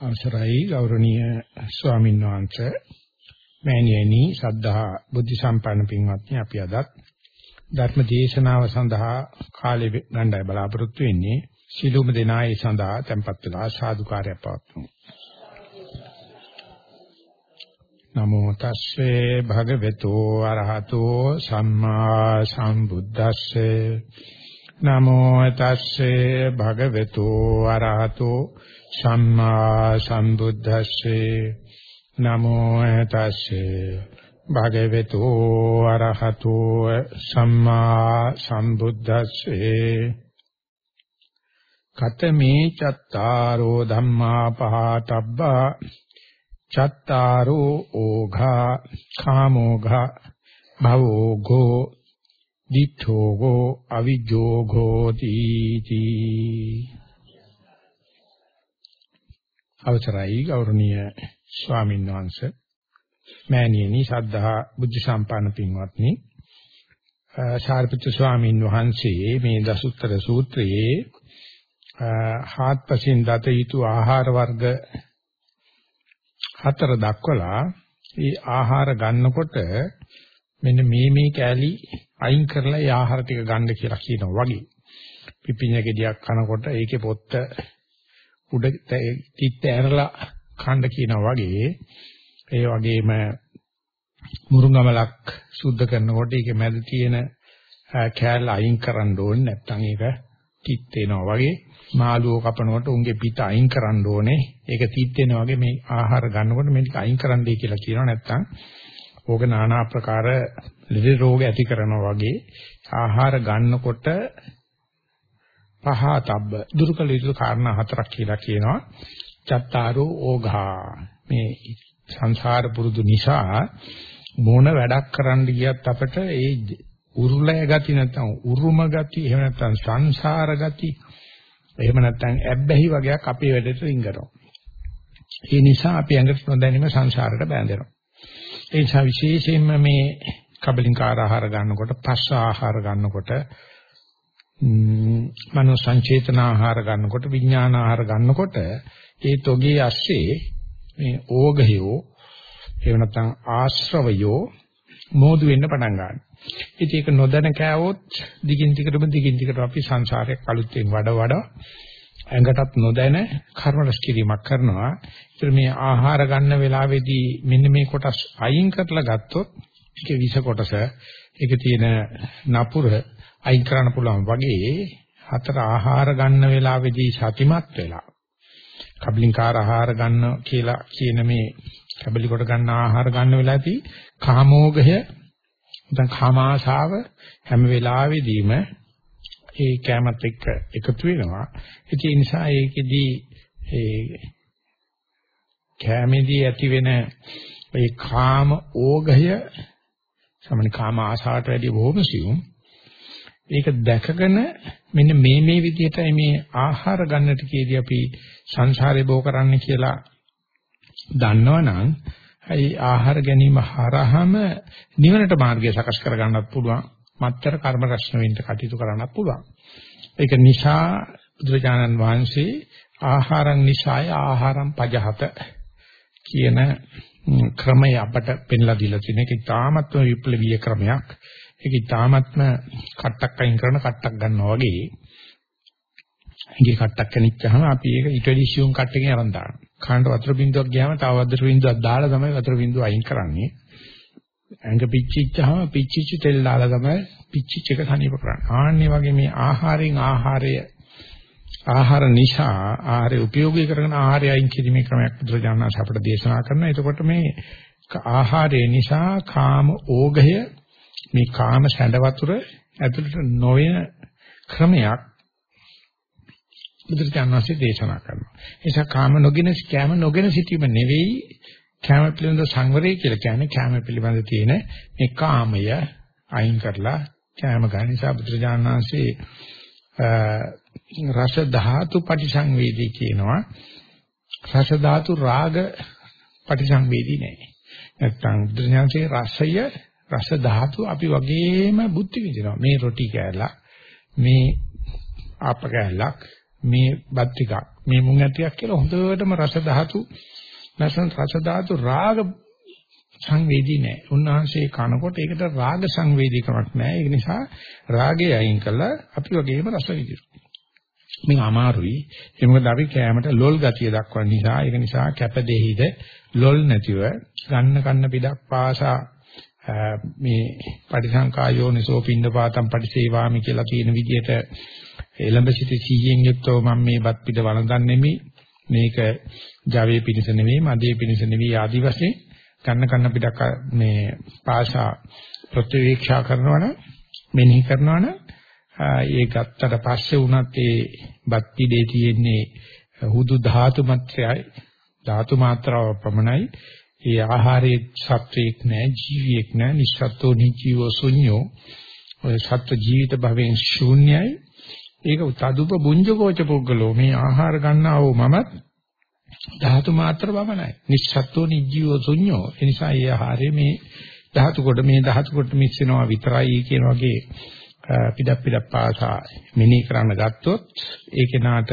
අවසරයි ගෞරවනීය ස්වාමීන් වහන්සේ. මෑණියනි සද්ධා බුද්ධ සම්පන්න පින්වත්නි අපි අදත් ධර්ම දේශනාව සඳහා කාලය ගණ්ඩාය බලාපොරොත්තු වෙන්නේ සිළුම දෙනායි සඳහා tempත් වෙලා සාදුකාරය පවත්වමු. නමෝ තස්සේ භගවතු අරහතෝ සම්මා සම්බුද්දස්සේ. නමෝ තස්සේ භගවතු අරහතෝ සම්මා සම්බුද්දස්සේ නමෝ තස්සේ භගවතු අරහතෝ සම්මා සම්බුද්දස්සේ කතමේ චත්තාරෝ ධම්මා පහතබ්බා චත්තාරෝ ඕඝා කාමෝඝා භවෝඝෝ දිඨෝඝෝ අවිජෝඝෝ තීති අවසරයි ගෞරවනීය ස්වාමීන් වහන්සේ. මෑණියනි සද්ධා බුද්ධ සම්පන්න පින්වත්නි. සාරිපුත්‍ර ස්වාමීන් වහන්සේ මේ දසුත්තර සූත්‍රයේ හාත්පසින් දත යුතු ආහාර වර්ග හතර දක්වලා ඒ ආහාර ගන්නකොට මෙන්න මේ මේ කෑලි අයින් කරලා ඒ ආහාර ටික ගන්න කියලා කියනවා වගේ. පිපිඤ්ඤ ගෙඩියක් කනකොට ඒකේ පොත්ත උඩ තිත්ත ඇරලා කන්න කියනවා වගේ. ඒ වගේම මුරුංගමලක් සුද්ධ කරනකොට ඒකේ මැද තියෙන කෑල්ල අයින් කරන්න ඕනේ. නැත්නම් ඒක තිත් වෙනවා වගේ. මාළුව කපනකොට උන්ගේ පිට අයින් කරන්න ඕනේ. ඒක තිත් වෙනවා වගේ මේ ආහාර ගන්නකොට මේක අයින් කරන්නයි කියලා කියනවා. නැත්නම් ඕක নানা ආකාර ලෙඩ රෝග ඇති කරනවා වගේ ආහාර ගන්නකොට පහතබ්බ දුරුකල යුතු කාරණා හතරක් කියලා කියනවා. චත්තාරෝ ඕඝා මේ සංසාර පුරුදු නිසා මොන වැඩක් කරන්න ගියත් අපිට ඒ උරුලය ගති නැත්නම් උරුම ගති එහෙම නැත්නම් සංසාර ගති එහෙම නැත්නම් ඇබ්බැහි වගේක් අපේ වැඩට රිංගනවා. ඒ නිසා අපි ඇඟට නොදැනීම සංසාරයට බැඳෙනවා. ඒ නිසා විශේෂයෙන්ම මේ කබලින්කාර ආහාර ගන්නකොට පස්ස ආහාර ගන්නකොට මනෝ සංචේතන ආහාර ගන්නකොට විඥාන ආහාර ගන්නකොට ඒ තොගේ ඇස්සේ මේ ඕගයෝ එහෙම නැත්නම් ආශ්‍රවයෝ මෝදු වෙන්න පටන් ගන්නවා. ඉතින් ඒක නොදැන කෑවොත් දිගින් දිගටම දිගින් දිගට අපි සංසාරයක් අලුතෙන් වඩ වඩ ඇඟටත් නොදැන කර්ම රැස් කිරීමක් කරනවා. ඒතර මේ ආහාර ගන්න වෙලාවේදී මෙන්න මේ කොටස් අයින් කරලා ගත්තොත් ඒකේ විස කොටස ඒකේ තියෙන නපුර අයින් කරන්න පුළුවන් වගේ හතර ආහාර ගන්න වෙලාවේදී සතිමත් වෙලා කබලින්කාර ආහාර ගන්න කියලා කියන මේ කබලි කොට ගන්න ආහාර ගන්න වෙලාවේදී කාමෝගය නැත්නම් කාමාශාව හැම වෙලාවෙදීම ඒ කැමත් එක්ක එකතු වෙනවා. ඒ නිසා ඒකෙදී ඒ කැමෙදී ඇති වෙන ඒ කාම ඕගය සමන කාම ආශාවට වැඩිය බොහොම සියුම්. ඒක දැකගෙන මෙන්න මේ මේ විදිහටයි මේ ආහාර ගන්නට කීදී අපි සංසාරේ බෝ කරන්න කියලා දන්නවනම් ඒ ආහාර ගැනීම හරහාම නිවනට මාර්ගය සකස් කර ගන්නත් පුළුවන්. මත්තර කර්ම රැස්න වෙන්න කටයුතු කරන්නත් පුළුවන්. ඒක නිසා බුදුරජාණන් වහන්සේ ආහාරං නිසාය ආහාරං පජහත කියන ක්‍රමය අපට පෙන්ලා දීලා තියෙන එක ඉතාමත්ම විප්ලවීය ක්‍රමයක්. ඒක ඉතාමත්ම කට්ටක් අයින් කරන කට්ටක් ගන්නවා වගේ. ඉගේ කට්ටක් කනිච්චාම අපි ඒක ඊට වැඩි සියුම් කට්ටකින් අරන් දානවා. කාණ්ඩ වතුර බින්දුවක් ගියාම තව වතුර බින්දුවක් දාලා තමයි වතුර බින්දුව අයින් කරන්නේ. ඇඟ පිච්චිච්චාම පිච්චිච්ච තෙල් දාලා තමයි පිච්චිච්ච එක සනීප කරන්නේ. ආන්නේ වගේ මේ ආහාරයෙන් ආහාරය ආහාර නිසා ආහාරය උපයෝගී කරගෙන ආහාරය අයින් කිරීමේ ක්‍රමයක් බුදුරජාණන් වහන්සේ අපට දේශනා කරනවා. එතකොට මේ ආහාරය නිසා කාම ඕගය මේ කාම සැඬ වතුර ඇතුළට නොවන ක්‍රමයක් බුදුරජාණන් වහන්සේ දේශනා කරනවා. ඒ නිසා කාම නොගෙන කැම නොගෙන සිටීම නෙවෙයි කැම පිළිබඳ සංවරය කියලා කියන්නේ කැම පිළිබඳ තියෙන මේ කාමය අයින් කරලා කැම ගන්න නිසා බුදුරජාණන් වහන්සේ රස ධාතු පටිසංවේදී කියනවා. රස ධාතු රාග පටිසංවේදී නැහැ. නැත්තම් බුදුරජාණන්සේ රසය රස ධාතු අපි වගේම බුද්ධි විඳිනවා. මේ රොටි කෑල්ලක්, මේ ආප කෑල්ලක්, මේ බත් ටිකක් මේ මුං ඇටියක් කියලා හොඳටම රස ධාතු නැසන් රස ධාතු රාග සංවේදී නැහැ. උන්වහන්සේ කනකොට ඒකට රාග සංවේදීකමක් නැහැ. ඒ නිසා රාගය අයින් කළා අපි වගේම රස විඳිනවා. මේක අමාරුයි. ඒ මොකද අපි කෑමට ලොල් ගතිය දක්වන නිසා ඒක නිසා කැපදෙහිද ලොල් නැතිව ගන්න කන්න පිටක් පාසා මේ පටිසංකායෝනිසෝ පින්නපාතම් පටිසේවාමි කියලා කියන විදිහට එළඹ සිටි සීයෙන් යුක්තව මම මේ බත් පිට වළඳන්නෙමි මේක ජවයේ පිණිස නෙවෙයි මදේ පිණිස නෙවෙයි ආදි වශයෙන් කන්න කන්න පිටක් මේ පාසා ප්‍රතිවීක්ෂා කරනවනම් මෙනෙහි කරනවනම් ඒ ගත්තට පස්සේ වුණත් ඒ බත් පිටේ තියෙන්නේ හුදු ධාතු මාත්‍රයයි ධාතු මාත්‍රාව පමණයි. ඒ ආහාරයේ සත්වයක් නැහැ ජීවියෙක් නැහැ නිස්සත්තු නිජීව ශුන්‍යෝ. ඔය සත්ව ජීවිත භවෙන් ශූන්‍යයි. ඒක තදුප බුඤ්ජකෝච පුද්ගලෝ මේ ආහාර ගන්නා වූ මමත් ධාතු මාත්‍ර පමණයි නිස්සත්තු නිජීව ශුන්‍යෝ. ඒ නිසා ඒ ආහාරයේ මේ ධාතු කොට මේ ධාතු කොට මික්ස් වෙනවා විතරයි කියන වගේ පිටක් පිටක් පාසා මෙනෙහි කරන්න ගත්තොත් ඒ කෙනාට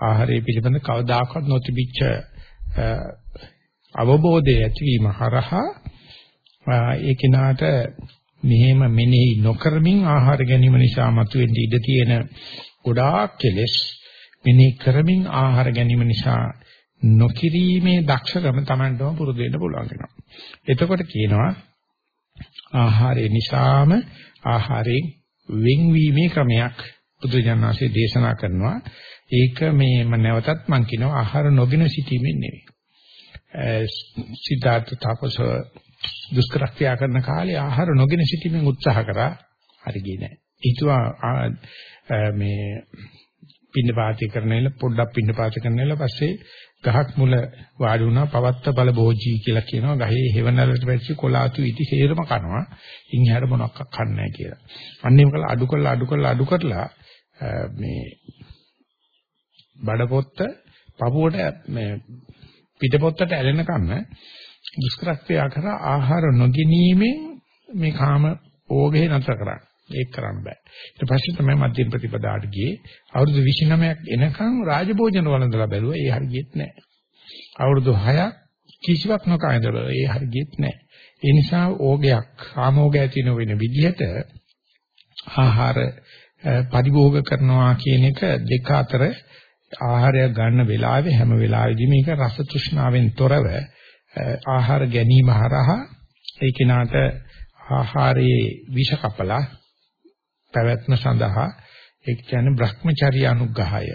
ආහාරය පිළිබඳ කවදාකවත් නොතිබිච්ච අවබෝධය ඇතිවීම හරහා ඒ කෙනාට මෙහෙම මෙනෙහි නොකරමින් ආහාර ගැනීම නිසා මතුවෙන්න ඉඩ තියෙන ගොඩාක් කෙලෙස් මෙනෙහි කරමින් ආහාර ගැනීම නිසා නොකිරීමේ දක්ෂකම Tamanටම පුරුදු වෙන්න පුළුවන් වෙනවා. එතකොට කියනවා ආහාරය නිසාම ආහාරයෙන් වෙන්වීමේ ක්‍රමයක් බුදුජානනාංශයේ දේශනා කරනවා. ඒක මේ මම නැවතත් මම කියනවා ආහාර නොගෙන සිටීමෙන් නෙවෙයි. සිද්ධාර්ථ තාපස දුෂ්කරක්‍රියා කරන කාලේ ආහාර නොගෙන සිටීමෙන් උත්සාහ කරා. හරි ගියේ නැහැ. හිතුවා මේ පින්න පාති කරනෙල පොඩ්ඩක් පින්න පාති කරනෙල පස්සේ ගහක් මුල වාඩි වුණා. පවත්ත බල භෝජී කියලා කියනවා. ගහේ හේවණලට වැච්ච කොලාතු ඉති හේරම කනවා. ඉන් හැර මොනක් කන්නේ නැහැ කියලා. අන්නේම කළා. අඩු කරලා අඩු කරලා අඩු කරලා මේ බඩපොත්ත පපුවට මේ පිටපොත්තට ඇලෙනකම් දුෂ්කරක්‍රියා කර ආහාර නොගැනීමෙන් මේ කාම ඕගේ නතර කරන්නේ. ඒක කරන්න බෑ. ඊට පස්සේ තමයි මධ්‍යම ප්‍රතිපදාට ගියේ. අවුරුදු 29ක් එනකම් රාජභෝජන වළඳලා බැලුවා. ඒ හරියෙත් නෑ. අවුරුදු 6ක් කිසිවක් නොකයින්ද බැලුවා. ඒ හරියෙත් නෑ. ඒ නිසා ඕගයක්, කාමෝගය ඇති නොවන විදිහට ආහාර පරිභෝග කරනවා කියන එක දෙක අතර ආහාරයක් ගන්න වෙලාවේ හැම වෙලාවෙදී මේක රස තෘෂ්ණාවෙන් තොරව ආහාර ගැනීම හරහා ඒ කිනාට ආහාරයේ විෂ කපලා පැවැත්ම සඳහා ඒ කියන්නේ Brahmacharya අනුග්‍රහය.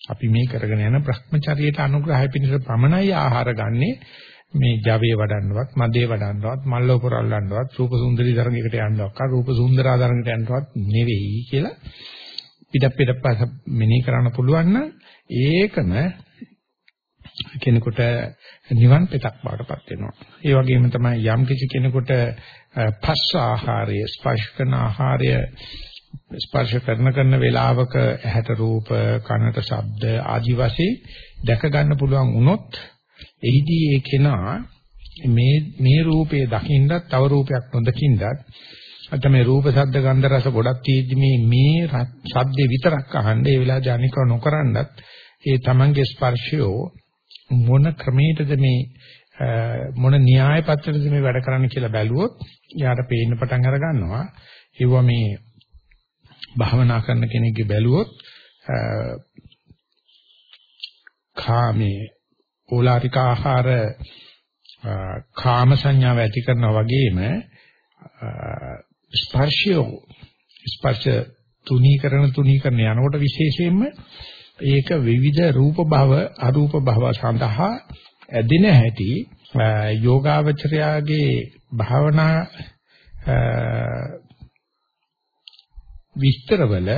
අපි මේ කරගෙන යන Brahmacharyaට අනුග්‍රහය පිණිස පමණයි ආහාර ගන්නේ. මේ ජවයේ වඩන්නවත් මදේ වඩන්නවත් මල්ල පුරල්ලන්නවත් රූප සුන්දරී ධර්මයකට යන්නවත් රූප සුන්දරා ධර්මයකට යන්නවත් නෙවෙයි කියලා පිටක් පිටපස මෙනෙහි කරන්න පුළුවන් නම් ඒකම කෙනෙකුට නිවන් පෙතක් බවටපත් වෙනවා. ඒ වගේම තමයි යම් කිසි කෙනෙකුට පස්ස ආහාරය ස්පර්ශ කරන ආහාරය ස්පර්ශ කරන කරන වේලාවක ඇහැට රූප කනට ශබ්ද ආදි වශයෙන් දැක ගන්න පුළුවන් වුණොත් එහිදී ඒ කෙනා මේ මේ රූපේ දකින්නත් තව රූපයක් නොදකින්නත් අත මේ රූප ශබ්ද ගන්ධ රස ගොඩක් තියෙද්දි මේ මේ ශබ්දේ විතරක් අහන්න ඒ වෙලාවේ අනික නොකරනත් ඒ තමන්ගේ ස්පර්ශය මොන ක්‍රමයකද මේ මොන න්‍යාය පත්‍රයකද මේ වැඩ කරන්න කියලා බැලුවොත් යාට පේන්න පටන් අර ගන්නවා. ඒව මේ භාවනා කරන කෙනෙක්ගේ බැලුවොත් කාමේ ඕලාරික ආහාර කාම සංඥාව ඇති කරනා වගේම ස්පර්ශය ස්පර්ශ තුනීකරණ තුනීකරණ යනකොට විශේෂයෙන්ම ඒක විවිධ රූප භව අරූප භව සඳහා ඇදින හැටි යෝගාවචරයාගේ භාවනා විස්තරවල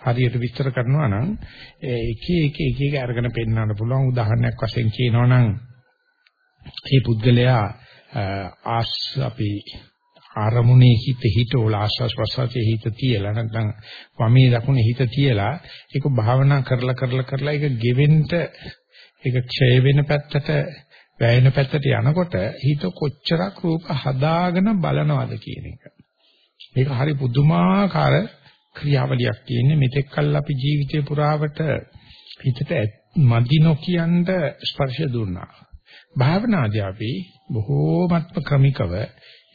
හරියට විස්තර කරනවා නම් එක එක එක එක අරගෙන පෙන්වන්න පුළුවන්. උදාහරණයක් වශයෙන් කියනවා නම් මේ පුද්ගලයා ආස් අපි ආරමුණේ හිත හිතෝල ආස්වාස් ප්‍රසවාසයේ හිත තියලා නැත්නම් වමේ දකුණේ හිත තියලා ඒක භාවනා කරලා කරලා කරලා ඒක ගෙවෙන්න ඒක ක්ෂය වෙන පැත්තට වැයෙන පැත්තට යනකොට හිත කොච්චරක් රූප හදාගෙන බලනවද කියන එක. මේක හරි පුදුමාකාර ක්‍රියාවලියක් තියෙන්නේ මෙතෙක් කල් අපි ජීවිතේ පුරාවට හිතට මදි නොකියනද ස්පර්ශය දුන්නා. භාවනාදී අපි බොහෝමත්ම ක්‍රමිකව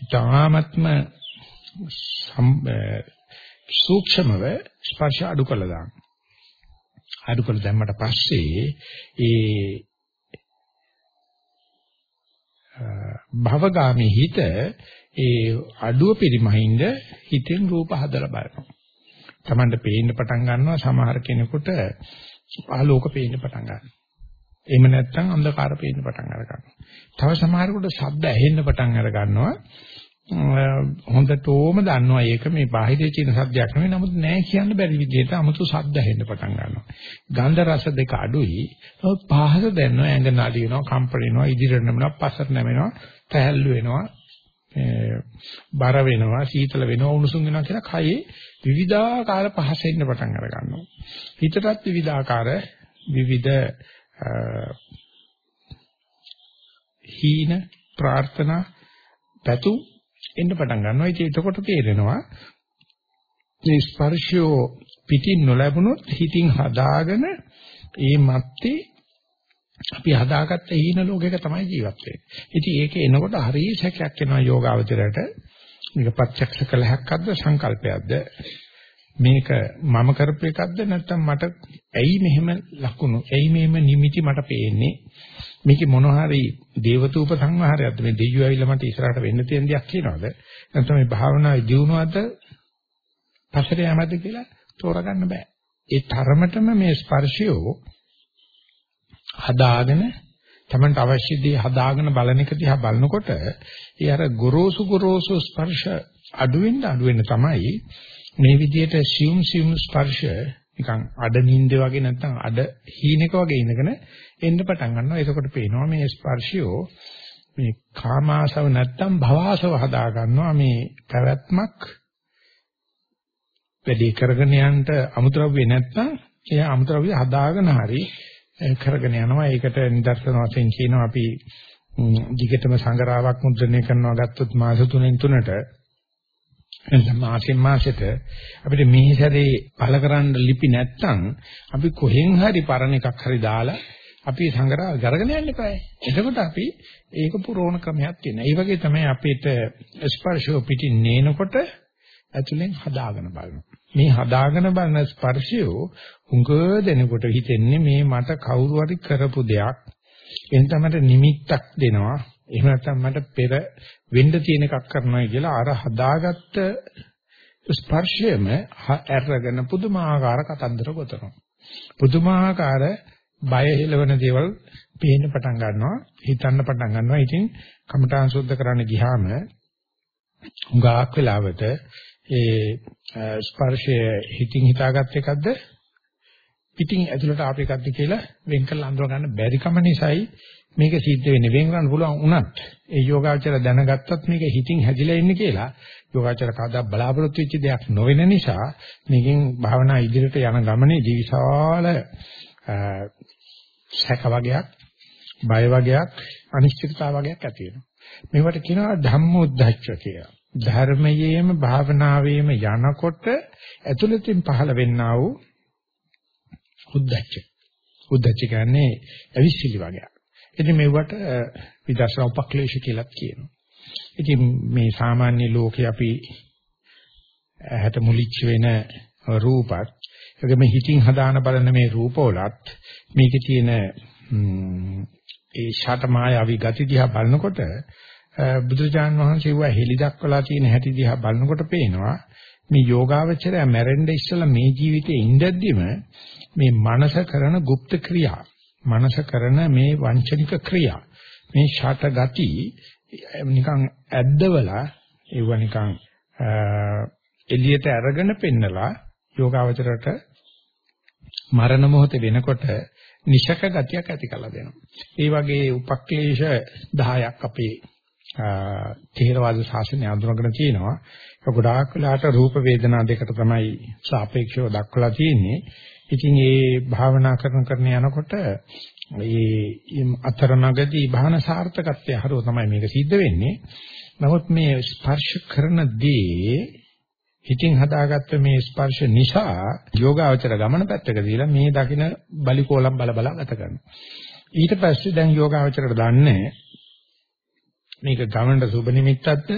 ඊ타ත්ම සූක්ෂමව ස්පර්ශ අඩු කළා දාන්න. අඩු කළ දැම්මට පස්සේ ඒ භවගාමී හිත ඒ අඩුව පරිමහින්ද හිතෙන් රූප හදලා බලනවා. Tamanට පේන්න පටන් ගන්නවා සමහර කෙනෙකුට ආලෝක පේන්න පටන් ගන්නවා. එහෙම නැත්නම් අන්ධකාර පේන්න පටන් අර ගන්නවා. තව සමහරකට ශබ්ද ඇහෙන්න පටන් අර ගන්නවා. හොඳටම දන්නවා ඒක මේ බාහිරේ තියෙන සද්දයක් නෙවෙයි නමුත් නෑ කියන්න බැරි විදිහට 아무තු ශබ්ද ඇහෙන්න පටන් ගන්නවා. ගන්ධ රස දෙක අඩුයි. නමුත් පහස දැනනවා ඇඟ නඩි වෙනවා, කම්පන වෙනවා, ඉදිරියට නැමෙනවා, පස්සට නැමෙනවා, තැහැල්ලු වෙනවා, බර වෙනවා, සීතල වෙනවා, උණුසුම් වෙනවා කියලා කයේ විවිධාකාර පහස එන්න පටන් අර ගන්නවා. හිතටත් විවිධාකාර විවිධ හීන ප්‍රාර්ථනා පැතු එන්න පටන් ගන්නවා. ඉතින් එතකොට තේරෙනවා මේ ස්පර්ශය පිටින් නොලැබුණොත් හිතින් හදාගෙන ඒ මැත්තේ අපි හදාගත්ත හීන ලෝකයක තමයි ජීවත් වෙන්නේ. ඉතින් ඒක එනකොට හරිය සැකයක් එනවා යෝගාවචරයට. මේක ප්‍රත්‍යක්ෂ කළහක්ක්ද සංකල්පයක්ද? මේක මම කරපු එකක්ද නැත්නම් මට ඇයි මෙහෙම ලකුණු ඇයි මෙහෙම නිමිති මට පේන්නේ? මේකේ මොන හරි දේවතූප සංවහරයක්ද? මේ දෙයියෝ ඇවිල්ලා මට ඉස්සරහට වෙන්න තියෙන දෙයක් කියනවාද? නැත්නම් මේ භාවනාවේ දියුණුවද? පසට යමද කියලා තෝරගන්න බෑ. ඒ තරමටම මේ ස්පර්ශය හදාගෙන තමන්ට අවශ්‍ය දේ හදාගෙන බලන එක දිහා බලනකොට ඒ අර ගොරෝසු ගොරෝසු ස්පර්ශ අඩු වෙන්න අඩු වෙන්න තමයි මේ විදිහට සියුම් සියුම් ස්පර්ශ නිකන් අඩ නින්ද වගේ නැත්නම් අඩ හීනක වගේ ඉඳගෙන එන්න පටන් ගන්නවා. එතකොට පේනවා මේ ස්පර්ශයෝ මේ කාමාශව නැත්නම් භවආශව හදා ගන්නවා මේ පැවැත්මක් වැඩි කරගෙන යන්න අමුද්‍රව්‍ය නැත්නම් ඒ අමුද්‍රව්‍ය හදාගෙන හරි කරගෙන යනවා. ඒකට නිදර්ශන වශයෙන් කියනවා අපි දිගටම සංගරාවක් මුද්‍රණය කරනවා ගත්තොත් මාස 3න් 3ට එතන මාසෙන් මාසෙට අපිට මේ සැරේ පළ කරන්න ලිපි නැත්තම් අපි කොහෙන් හරි පරණ එකක් හරි දාලා අපි සංග්‍රහ කරගෙන යන්න eBay. එතකොට අපි ඒක පුරවන ක්‍රමයක් තියෙනවා. ඒ වගේ තමයි අපිට ස්පර්ශෝ පිටින් නේනකොට ඇතුලෙන් හදාගෙන බලනවා. මේ හදාගෙන බලන ස්පර්ශය උඟ දෙනකොට හිතෙන්නේ මේ මට කවුරු හරි කරපු දෙයක්. එහෙනම් තමයි නිමිත්තක් දෙනවා. එහෙම නැත්නම් මට පෙර වෙන්න තියෙන එකක් කරනවා කියලා අර හදාගත්ත ස්පර්ශයම ඇරගෙන පුදුමාකාර කතන්දර ගොතනවා. පුදුමාකාර බය හෙලවන දේවල් පේන්න පටන් ගන්නවා, හිතන්න පටන් ගන්නවා. ඉතින් කමඨාන් සුද්ධ කරන්න ගියාම උගාක් වෙලාවට ඒ ස්පර්ශය හිතින් හිතාගත් එකක්ද පිටින් ඇතුළට ආපු එකක්ද කියලා වෙන් කරලා අඳුර ගන්න බැරි කම නිසායි මේක සිද්ධ වෙන්නේ වෙන් කරන්න පුළුවන් වුණත් ඒ යෝගාචර දැනගත්තත් මේක හිතින් හැදිලා ඉන්නේ කියලා යෝගාචර කවදා බලාපොරොත්තු වෙච්ච දෙයක් නොවන නිසා මේකෙන් භාවනා ඉදිරියට යන ගමනේදී විශාල සැක වගේක් බය වගේක් අනිශ්චිතතාව වගේක් ඇති වෙනවා. මේවට කියනවා ධම්මෝද්ධච්ච කියලා. ධර්මයේම භාවනාවේම යනකොට ඇතුළතින් පහළ වෙන්නා වූ උද්දච්ච. උද්දච්ච කියන්නේ අවිසිලි වගේක්. ඉතින් මේවට විදර්ශනා උපක්ලේශ කියලාත් කියනවා. ඉතින් මේ සාමාන්‍ය ලෝකේ අපි ඇහැට මුලිච්ච වෙන රූපත් ඒගොම හිතින් හදාන බලන මේ රූපවලත් මේකේ තියෙන ඒ ෂට මායාවි ගති දිහා බලනකොට බුදුජාන් වහන්සේ වුණා හෙලි දක්වලා තියෙන හැටි දිහා බලනකොට පේනවා මේ යෝගාවචරය මැරෙන්න ඉස්සලා මේ ජීවිතේ ඉඳද්දිම මේ මනස කරන গুপ্ত ක්‍රියා මනස කරන මේ වංචනික ක්‍රියා මේ ෂට ගති නිකන් ඇද්දවලා ඒව නිකන් එළියට අරගෙන පෙන්නලා යෝගාවචරයට මරණ මොහොත වෙනකොට නිශක ගතියක් ඇති කරලා දෙනවා. ඒ වගේ උපක්ලේශ 10ක් අපේ තේරවාද ශාසනය අඳුරගෙන තියෙනවා. ඒක ගොඩාක් වෙලාට රූප වේදනා දෙකට තමයි සාපේක්ෂව දක්වලා තියෙන්නේ. ඉතින් ඒ භාවනා කරන කරන යනකොට ඒ අතරමඟදී භාවන සාර්ථකත්වය හරව තමයි මේක සිද්ධ වෙන්නේ. නමුත් මේ ස්පර්ශ කරන දේ හිතින් හදාගත්ත මේ ස්පර්ශ නිසා යෝගාවචර ගමන පැත්තක දීලා මේ දකින බලිකෝලම් බල බල ගත කරනවා. ඊට පස්සේ දැන් යෝගාවචරයට දන්නේ මේක ගමනට සුබ නිමිත්තක්ද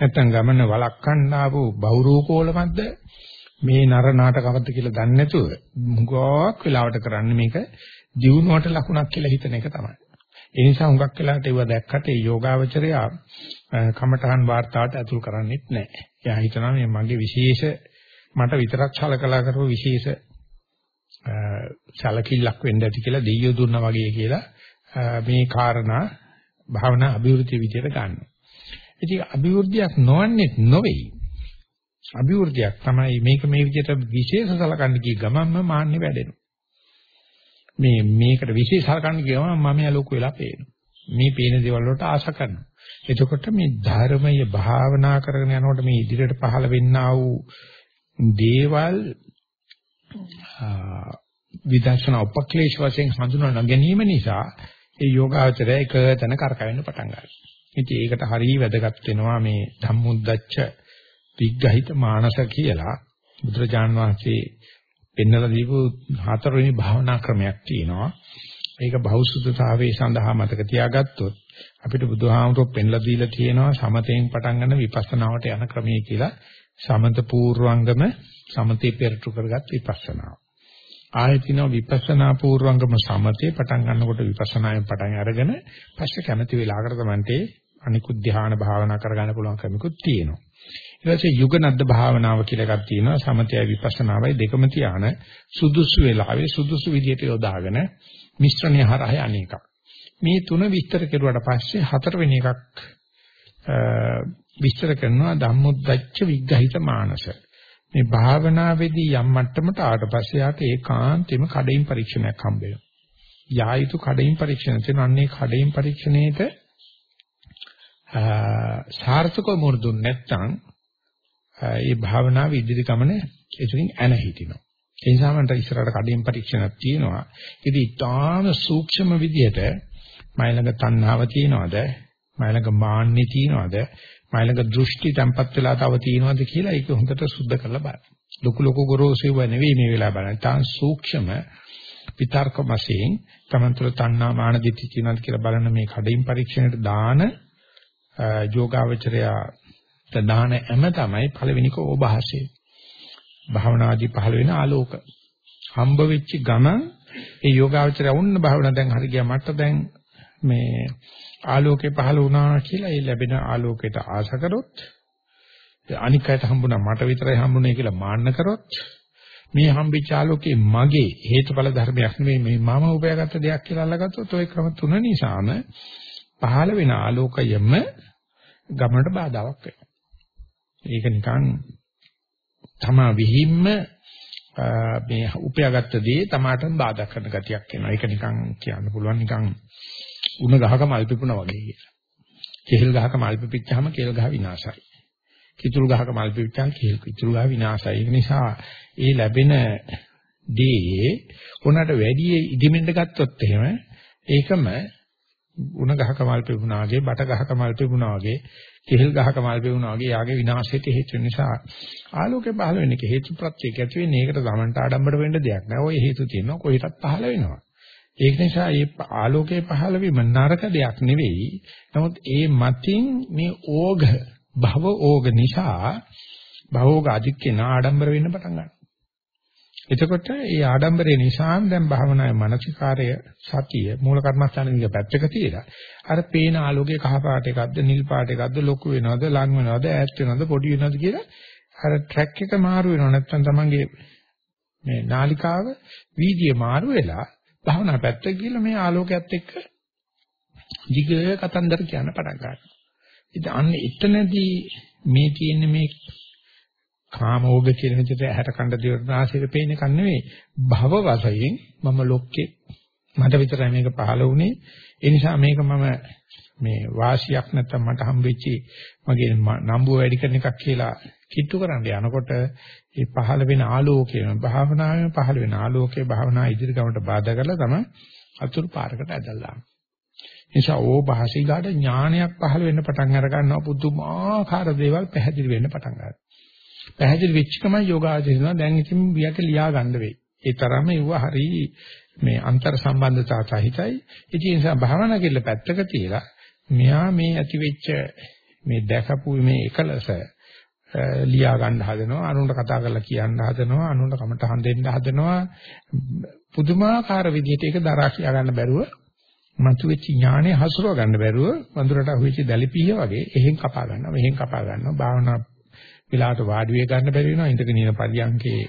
නැත්නම් ගමන වළක්වන්න ආපු බහුරූපෝලමක්ද මේ නර නාටකවද්ද කියලා දන්නේ නැතුව මුගක් වෙලාවට කරන්නේ මේක දියුණුවට ලකුණක් කියලා හිතන එක තමයි. ඒ නිසා හුඟක් වෙලාවට ඒව දැක්කට ඒ යෝගාවචරය කමඨහන් වාර්තාවට ඇතුල් කරන්නේත් නැහැ. එයා හිතනවා මේ මගේ විශේෂ මට විතරක් සලකලා කරපු විශේෂ සලකිල්ලක් වෙන්න ඇති කියලා දෙයියෝ දුන්නා වගේ කියලා මේ කාරණා භාවනා අභිවෘද්ධිය විදියට ගන්නවා. ඉතින් අභිවෘද්ධියක් නොවන්නේත් නොවේයි. අභිවෘද්ධියක් තමයි මේක මේ විදිහට විශේෂ සලකන්න කිය ගමන්ම මාන්නේ වැඩෙනවා. මේ මේකට විශේෂ සලකන්න කියවම මම යා ලොකු වෙලා පේනවා. මේ පේන දේවල් වලට ආශ කරනවා. එතකොට මේ ධර්මයේ භාවනා කරගෙන යනකොට මේ ඉදිරියට පහළ වෙන්නා වූ දේවල් විදර්ශනා උපක්ලේශ වශයෙන් හඳුනා ගැනීම නිසා ඒ යෝගාචරය එක තැන කරකවෙන්න පටන් ගන්නවා. ඉතින් ඒකට හරිය වැදගත් වෙනවා මේ ධම්මුද්දච්ච විග්‍රහිත මානස කියලා බුදුරජාන් වහන්සේ පෙන්වලා දීපු හතරවෙනි භාවනා ක්‍රමයක් තියෙනවා. ඒක බහුසුද්ධතාවයේ සඳහා මතක තියාගත්තොත් අපිට බුදුහාමුදුරුවෝ පෙන්ලා දීලා තියෙනවා සමතෙන් පටන් ගන්න විපස්සනාවට යන ක්‍රමය කියලා සමත පූර්වංගම සමතේ පෙරටු කරගත් විපස්සනාව. ආයතින විපස්සනා පූර්වංගම සමතේ පටන් ගන්නකොට විපස්සනායෙන් පටන් අරගෙන පස්සේ කැමැති වෙලාවකට තමයි අනිකුත් ධ්‍යාන භාවනා කරගන්න පුළුවන් ක්‍රමිකුත් තියෙනවා. ඊට පස්සේ යුගනද්ද භාවනාව කියලා එකක් තියෙනවා සමතයයි විපස්සනාවයි දෙකම තියාන සුදුසු වෙලාවේ සුදුසු විදියට යොදාගෙන මිශ්‍රණය හරහා අනේකක්. මේ තුන විස්තර කෙරුවට පස්සේ හතරවෙනි එකක් විස්තර කරනවා ධම්මොද්දච්ච විග්‍රහිත මානස. මේ භාවනාවේදී යම් මට්ටමකට ආවට පස්සේ යාට ඒකාන්තෙම කඩින් පරීක්ෂණයක් හම්බ වෙනවා. යා යුතු කඩින් පරීක්ෂණ තියෙන අන්නේ කඩින් පරීක්ෂණයේට සාර්ථකව මුරුදුන් නැත්නම් ඒ භාවනාව ඉදිරි ගමන එතනින් ඇන හිටිනවා. ඒ නිසා මන්ට ඉස්සරහට කඩින් පරීක්ෂණක් තියෙනවා. ඉතින් ඊටාම සූක්ෂම විදිහට මයිලඟ තණ්හාව තියනවාද? මයිලඟ මාන්නේ තියනවාද? මයිලඟ දෘෂ්ටි තැම්පත් වෙලා තව තියනවාද කියලා ඒක හොඳට සුද්ධ කරලා බලන්න. ලොකු ලොකු ගොරෝසුව නෙවෙයි මේ වෙලාව බලන්න. තාන් සූක්ෂම විතර්ක වශයෙන් තමන් තුළ තණ්හා මාන දිටි තියනවාද කියලා බලන මේ කඩින් පරීක්ෂණයට දාන යෝගාවචරය දාන හැම තමයි පළවෙනික ඕභාසය. භාවනාදී පහළ වෙන ආලෝක. හම්බ වෙච්ච ගමන් ඒ යෝගාවචරය වුණ භාවනා දැන් හරි ගියා මට දැන් මේ ආලෝකේ පහළ වුණා කියලා ඒ ලැබෙන ආලෝකයට ආශ කරොත් අනික් අයට හම්බුණා මට විතරයි හම්බුනේ කියලා මාන්න කරොත් මේ හම්බෙච්ච ආලෝකේ මගේ හේතුඵල ධර්මයක් නෙමෙයි මේ මම උපයාගත්ත දෙයක් කියලා අල්ලගත්තොත් ওই ක්‍රම තුන නිසාම පහළ වෙන ආලෝකයම ගමනට බාධාවක් වෙනවා. ඒක නිකන් තමා විහිම්ම මේ උපයාගත්ත දේ තමාටම බාධා කරන ගතියක් එනවා. ඒක නිකන් කියන්න පුළුවන් නිකන් උණ ගහක මල් පිපුණා වගේ කියලා. කෙහෙල් ගහක මල් පිපිච්චාම කෙහෙල් ගහ විනාශයි. කිතුල් ගහක මල් පිපිච්චාම කෙහෙල් කිතුල් ගහ විනාශයි. ඒක නිසා ඒ ලැබෙන දේ උනට වැඩි ඉදිමෙන්න ගත්තොත් එහෙම ඒකම උණ ගහක මල් පිපුණා වගේ, බට ගහක මල් පිපුණා වගේ, කෙහෙල් ගහක මල් පිපුණා වගේ යාගේ විනාශයට හේතු වෙන නිසා ආලෝකේ පහළ වෙන එක හේතු ප්‍රත්‍යයක් ඇති වෙන්නේ ඒකට ගමන්ට ආඩම්බර වෙන්න දෙයක් නෑ. ওই හේතු තියෙනවා කොහෙටත් පහළ වෙනවා. ඒක නිසා මේ ආලෝකයේ පහළ වීම නරක දෙයක් නෙවෙයි. නමුත් ඒ මතින් මේ ඕඝ භව ඕඝ නිසා භවෝග අධික්කේ නාඩම්බර වෙන්න පටන් ගන්නවා. එතකොට මේ ආඩම්බරේ නිසාම දැන් භවනායේ මානසිකාරය සතිය මූල කර්මස්ථානෙක පැත්තක තියලා අර පේන ආලෝකයේ කහ පාට එකක්ද නිල් පාට එකක්ද ලොකු වෙනවද ලඟ වෙනවද ඈත් වෙනවද පොඩි වෙනවද කියලා අර ට්‍රැක් එක මාරු වෙනව නැත්නම් තමන්ගේ මේ නාලිකාව වීදියේ මාරු වෙලා භාවනා පැත්ත ගිහලා මේ ආලෝකයත් එක්ක දිග කතන්දර කියන්න පටන් ගන්නවා. ඉතින් අන්න එතනදී මේ තියෙන මේ කාමෝග කියන විදිහට ඇහැට කණ්ඩ දිවනාසයට පේන එක නෙවෙයි භව වශයෙන් මම ලොක්කේ මට විතරයි මේක පහළ වුණේ ඒ නිසා මේක මම මේ වාසියක් නැත්තම් මට හම්බෙච්චි මගේ නම්බුව වැඩි කරන එකක් කියලා කිට්ටු කරන්න යනකොට මේ පහළ වෙන ආලෝකය භාවනාවේ පහළ වෙන ආලෝකයේ භාවනා ඉදිරි ගමනට බාධා කරලා තමයි අතුරු පාරකට ඇදලා. නිසා ඕ භාෂිකාට ඥානයක් පහළ වෙන්න පටන් අර ගන්නවා පුදුමාකාර දේවල් පැහැදිලි වෙන්න පටන් ගන්නවා. පැහැදිලි වෙච්ච ගමන් යෝගාචරණය දැන් ඉතින් වියට ලියා ගන්න වෙයි. ඒ තරම ඒව හරි මේ අන්තර් සම්බන්ධතා සහිතයි. ඉතින් ඒ නිසා භාවනා කියලා පැත්තක තියලා මෙහා මේ ඇති වෙච්ච මේ දැකපු මේ එකලස ලියා ගන්න හදනවා අනුන්ට කතා කරලා කියන්න හදනවා අනුන්ට කමට හඳෙන්න හදනවා පුදුමාකාර විදිහට ඒක දරා කියා ගන්න බැරුව මතුවෙච්ච ඥානෙ හසුරව ගන්න බැරුව වඳුරට අහුවෙච්ච දැලිපිය වගේ එහෙන් කපා ගන්නවා මෙහෙන් කපා ගන්නවා භාවනා විලාට වාඩි වෙ ගන්න බැරි වෙනවා ඉඳගෙන ඉන පරියන්කේ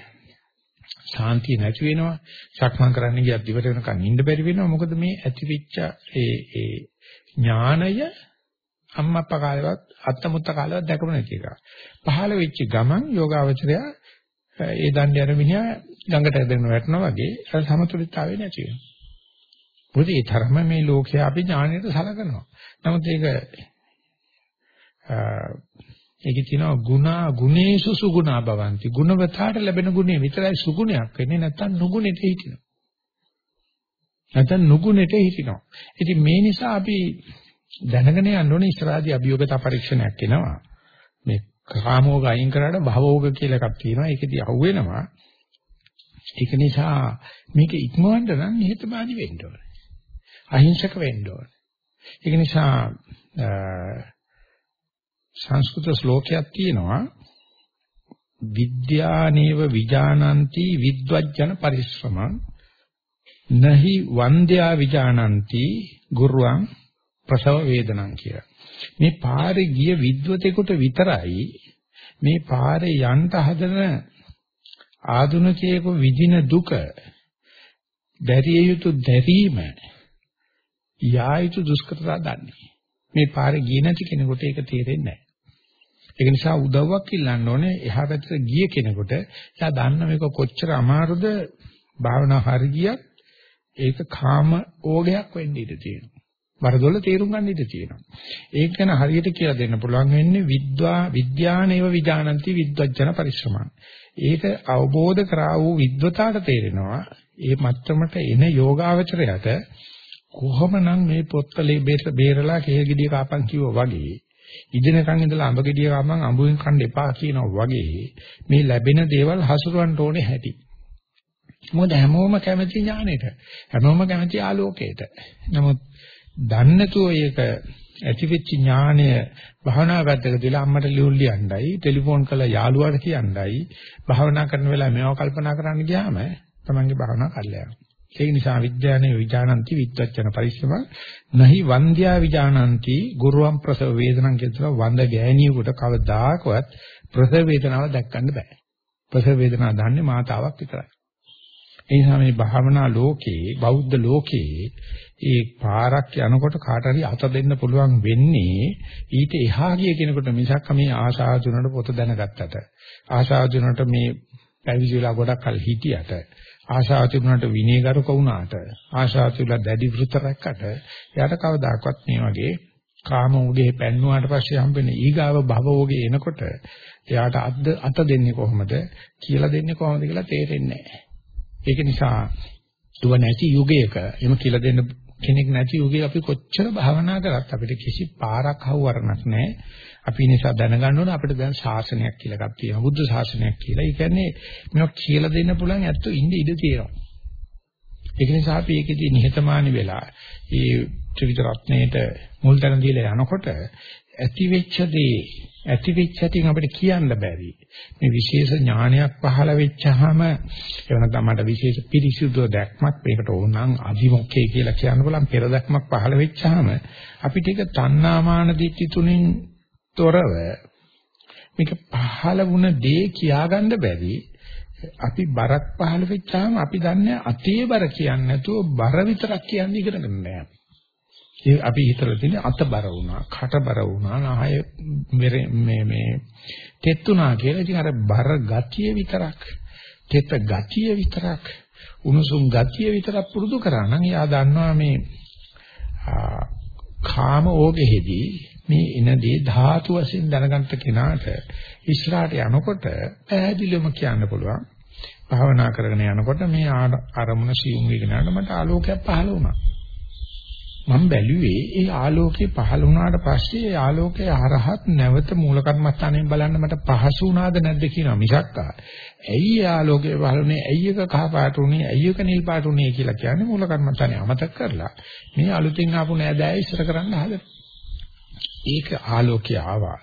ශාන්තිය නැති වෙනවා සක්මන් කරන්න ගියත් ඉවර වෙනකන් ඉන්න බැරි වෙනවා මොකද මේ ඇතිවෙච්ච ඒ ඒ ඥානය අම්මප්පා කාලේවත් අත්තමුත්ත කාලේවත් දැකම නැති එක. පහළ වෙච්ච ගමන් යෝගාවචරය ඒ දණ්ඩ යන මිනිහා ළඟට ඇදගෙන වැටෙනවා වගේ අර සමතුලිතතාවය නැති වෙනවා. මොකද ඒ තරම මේ ලෝකයා අපි ඥාණයට සලකනවා. නමුත් ඒක ඒකේ තියෙනවා ගුණා ගුණේසු සුගුණා භවಂತಿ. ගුණවතාට ලැබෙන ගුණේ විතරයි සුගුණයක් වෙන්නේ නැත්තම් නුගුණෙට හිටිනවා. නැත්තම් නුගුණෙට හිටිනවා. ඉතින් මේ නිසා අපි දැනගෙන යන්න ඕනේ ඉස්සරහදී අභියෝගතා පරීක්ෂණයක් එනවා. මේ කාමෝග අයින් කරාට භවෝග කියලා එකක් තියෙනවා. ඒකෙදී අහුවෙනවා. ඒක නිසා මේක ඉක්මවන්න නම් නිහතමානී වෙන්න ඕනේ. අහිංසක වෙන්න ඕනේ. ඒක නිසා සංස්කෘත ශ්ලෝකයක් තියෙනවා විද්‍යානේව විජානಂತಿ විද්වජ්ජන පරිශ්‍රමං නහි වන්ද්‍යා විජානಂತಿ ගුරුවං ප්‍රසව වේදනං කියලා. මේ පාරේ ගිය විද්වතෙකුට විතරයි මේ පාරේ යන්න හදන ආධුනිකයෙකු විඳින දුක දැරිය යුතු දැරීම යා යුතු දුෂ්කරතා දන්නේ. මේ පාරේ ගිය නැති කෙනෙකුට ඒක තේරෙන්නේ නැහැ. ඒක නිසා උදව්වක් ඉල්ලන්න ඕනේ එහා පැත්තට ගිය කෙනෙකුට. එයා දන්න මේක කොච්චර අමාරුද භාවනා හරියට ඒක කාම ඕගයක් වෙන්න ඉඩ තියෙනවා. වරදොල තේරුම් ගන්න ඉඩ තියෙනවා. ඒක ගැන හරියට කියලා දෙන්න පුළුවන් වෙන්නේ විද්වා විද්‍යානේව විජානಂತಿ විද්වජ්ජන පරිශ්‍රමං. ඒක අවබෝධ කරා වූ විද්වතාට තේරෙනවා ඒ මත්තමට එන යෝගාවචරයට කොහොමනම් මේ පොත්කලේ බේරලා කේල් ගෙඩිය කාපන් කිව්වා වගේ ඉදිනකන් ඉඳලා අඹ ගෙඩිය කාපන් අඹුවෙන් කන්න එපා කියනවා වගේ මේ ලැබෙන දේවල් හසුරවන්න ඕනේ හැටි. මොකද හැමෝම කැමති ඥානෙට හැමෝම කැමති ආලෝකයට. නමුත් දන්නේ නැතුව ඒක ඇතිවෙච්ච ඥානය භාවනා පැත්තක දාලා අම්මට ලියුම් ලියන්නයි ටෙලිෆෝන් කරලා යාළුවාට කියන්නයි භාවනා කරන වෙලාව මේව කල්පනා කරන්න ගියාම තමන්ගේ භාවනා කල්ලා යනවා. ඒක නිසා විද්‍යානේ විඥානಂತಿ විත්වචන පරිශ්‍රම නහි වන්ද්‍යා විඥානಂತಿ ගුරුවම් ප්‍රසව වේදනං කියනවා වන්ද ගෑණියෙකුට කවදාකවත් ප්‍රසව වේදනාව දැක්කන්න බෑ. ප්‍රසව වේදනාව දන්නේ මාතාවක් විතරයි. ඒ නිසා මේ භාවනා ලෝකේ බෞද්ධ ලෝකේ ඒ පාරක් යනකොට කාට හරි අත දෙන්න පුළුවන් වෙන්නේ ඊට එහා ගිය කෙනෙකුට මිසක් මේ ආශාව තුනට පොත දැනගත්තට ආශාව තුනට මේ පැවිදිලා ගොඩක් කල් හිටියට ආශාව තිබුණාට විනයගරුක වුණාට ආශාව තිබුණා දැඩි වෘත රැක්කට එයාට කවදාකවත් මේ වගේ කාම උගේ පැන්නුවාට පස්සේ හම්බෙන ඊගාව භව උගේ එනකොට එයාට අත් අත දෙන්නේ කොහොමද කියලා දෙන්නේ කොහොමද කියලා තේරෙන්නේ නැහැ. ඒක නිසා දුව නැති යුගයක එම කියලා දෙන්න කෙනෙක් නැති යුගයේ අපි කොච්චර භාවනා කරත් අපිට කිසි පාරක් හවුවරණක් නැහැ. අපි නිසා දැනගන්න ඕන අපිට දැන් ශාසනයක් කියලා එකක් තියෙනවා. බුද්ධ ශාසනයක් කියලා. ඒ කියන්නේ මේක කියලා දෙන්න පුළුවන් ඇත්තෝ ඉන්න ඉඩ තියෙනවා. ඒක නිසා අපි ඒකෙදී නිහතමානී වෙලා ඒ ත්‍රිවිධ රත්නයේට මුල් තැන දීලා යනකොට ඇතිවෙච්ච දේ ඇතිවෙච්ච තින් අපිට කියන්න බැරි මේ විශේෂ ඥානයක් පහළ වෙච්චාම එවන තමයි විශේෂ පිරිසිදු දැක්මක් මේකට ඕනනම් අධිමුඛය කියලා කියන්න බලම් පෙර දැක්මක් පහළ වෙච්චාම අපිට ඒක තණ්හාමාන දිට්ඨි තුنين තොරව මේක පහළ වුණ දේ කියාගන්න බැරි අපි බරක් පහළ වෙච්චාම අපි දන්නේ අතේ බර කියන්නේ නැතුව බර විතරක් කියන්නේ ඉගෙන ගන්න නෑ. ඒ අපි හිතලා තියෙන්නේ අතබර වුණා, කටබර වුණා, නාය මේ මේ තෙත්ුණා කියලා. ඉතින් අර බර ගතිය විතරක්, තෙත ගතිය විතරක්, උණුසුම් ගතිය විතරක් පුරුදු කරා නම් එයා දන්නවා මේ කාම ඕගෙහිදී මේ එන දේ ධාතු වශයෙන් දැනගන්න කෙනාට ඉස්සරහට යනකොට පැහැදිලිවම කියන්න පුළුවන්. භාවනා කරගෙන යනකොට මේ අරමුණ සියුම් වෙගෙන යනකොට මට ආලෝකයක් පහළ වුණා. මම බැලුවේ ඒ ආලෝකේ පහළ වුණාට පස්සේ ඒ ආලෝකයේ හරහත් නැවත මූල කර්මස්ථානයෙන් බලන්න මට පහසු වුණාද නැද්ද කියනවා මිසක් ඇයි ආලෝකේ පහළුනේ ඇයි එක කහ පාට උනේ ඇයි එක නිල් පාට උනේ කියලා කියන්නේ මූල කර්මස්ථානේ අමතක කරලා මේ අලුතින් ආපු නෑදෑය ඉස්සර කරන්න හදන. ඒක ආලෝකය ආවා.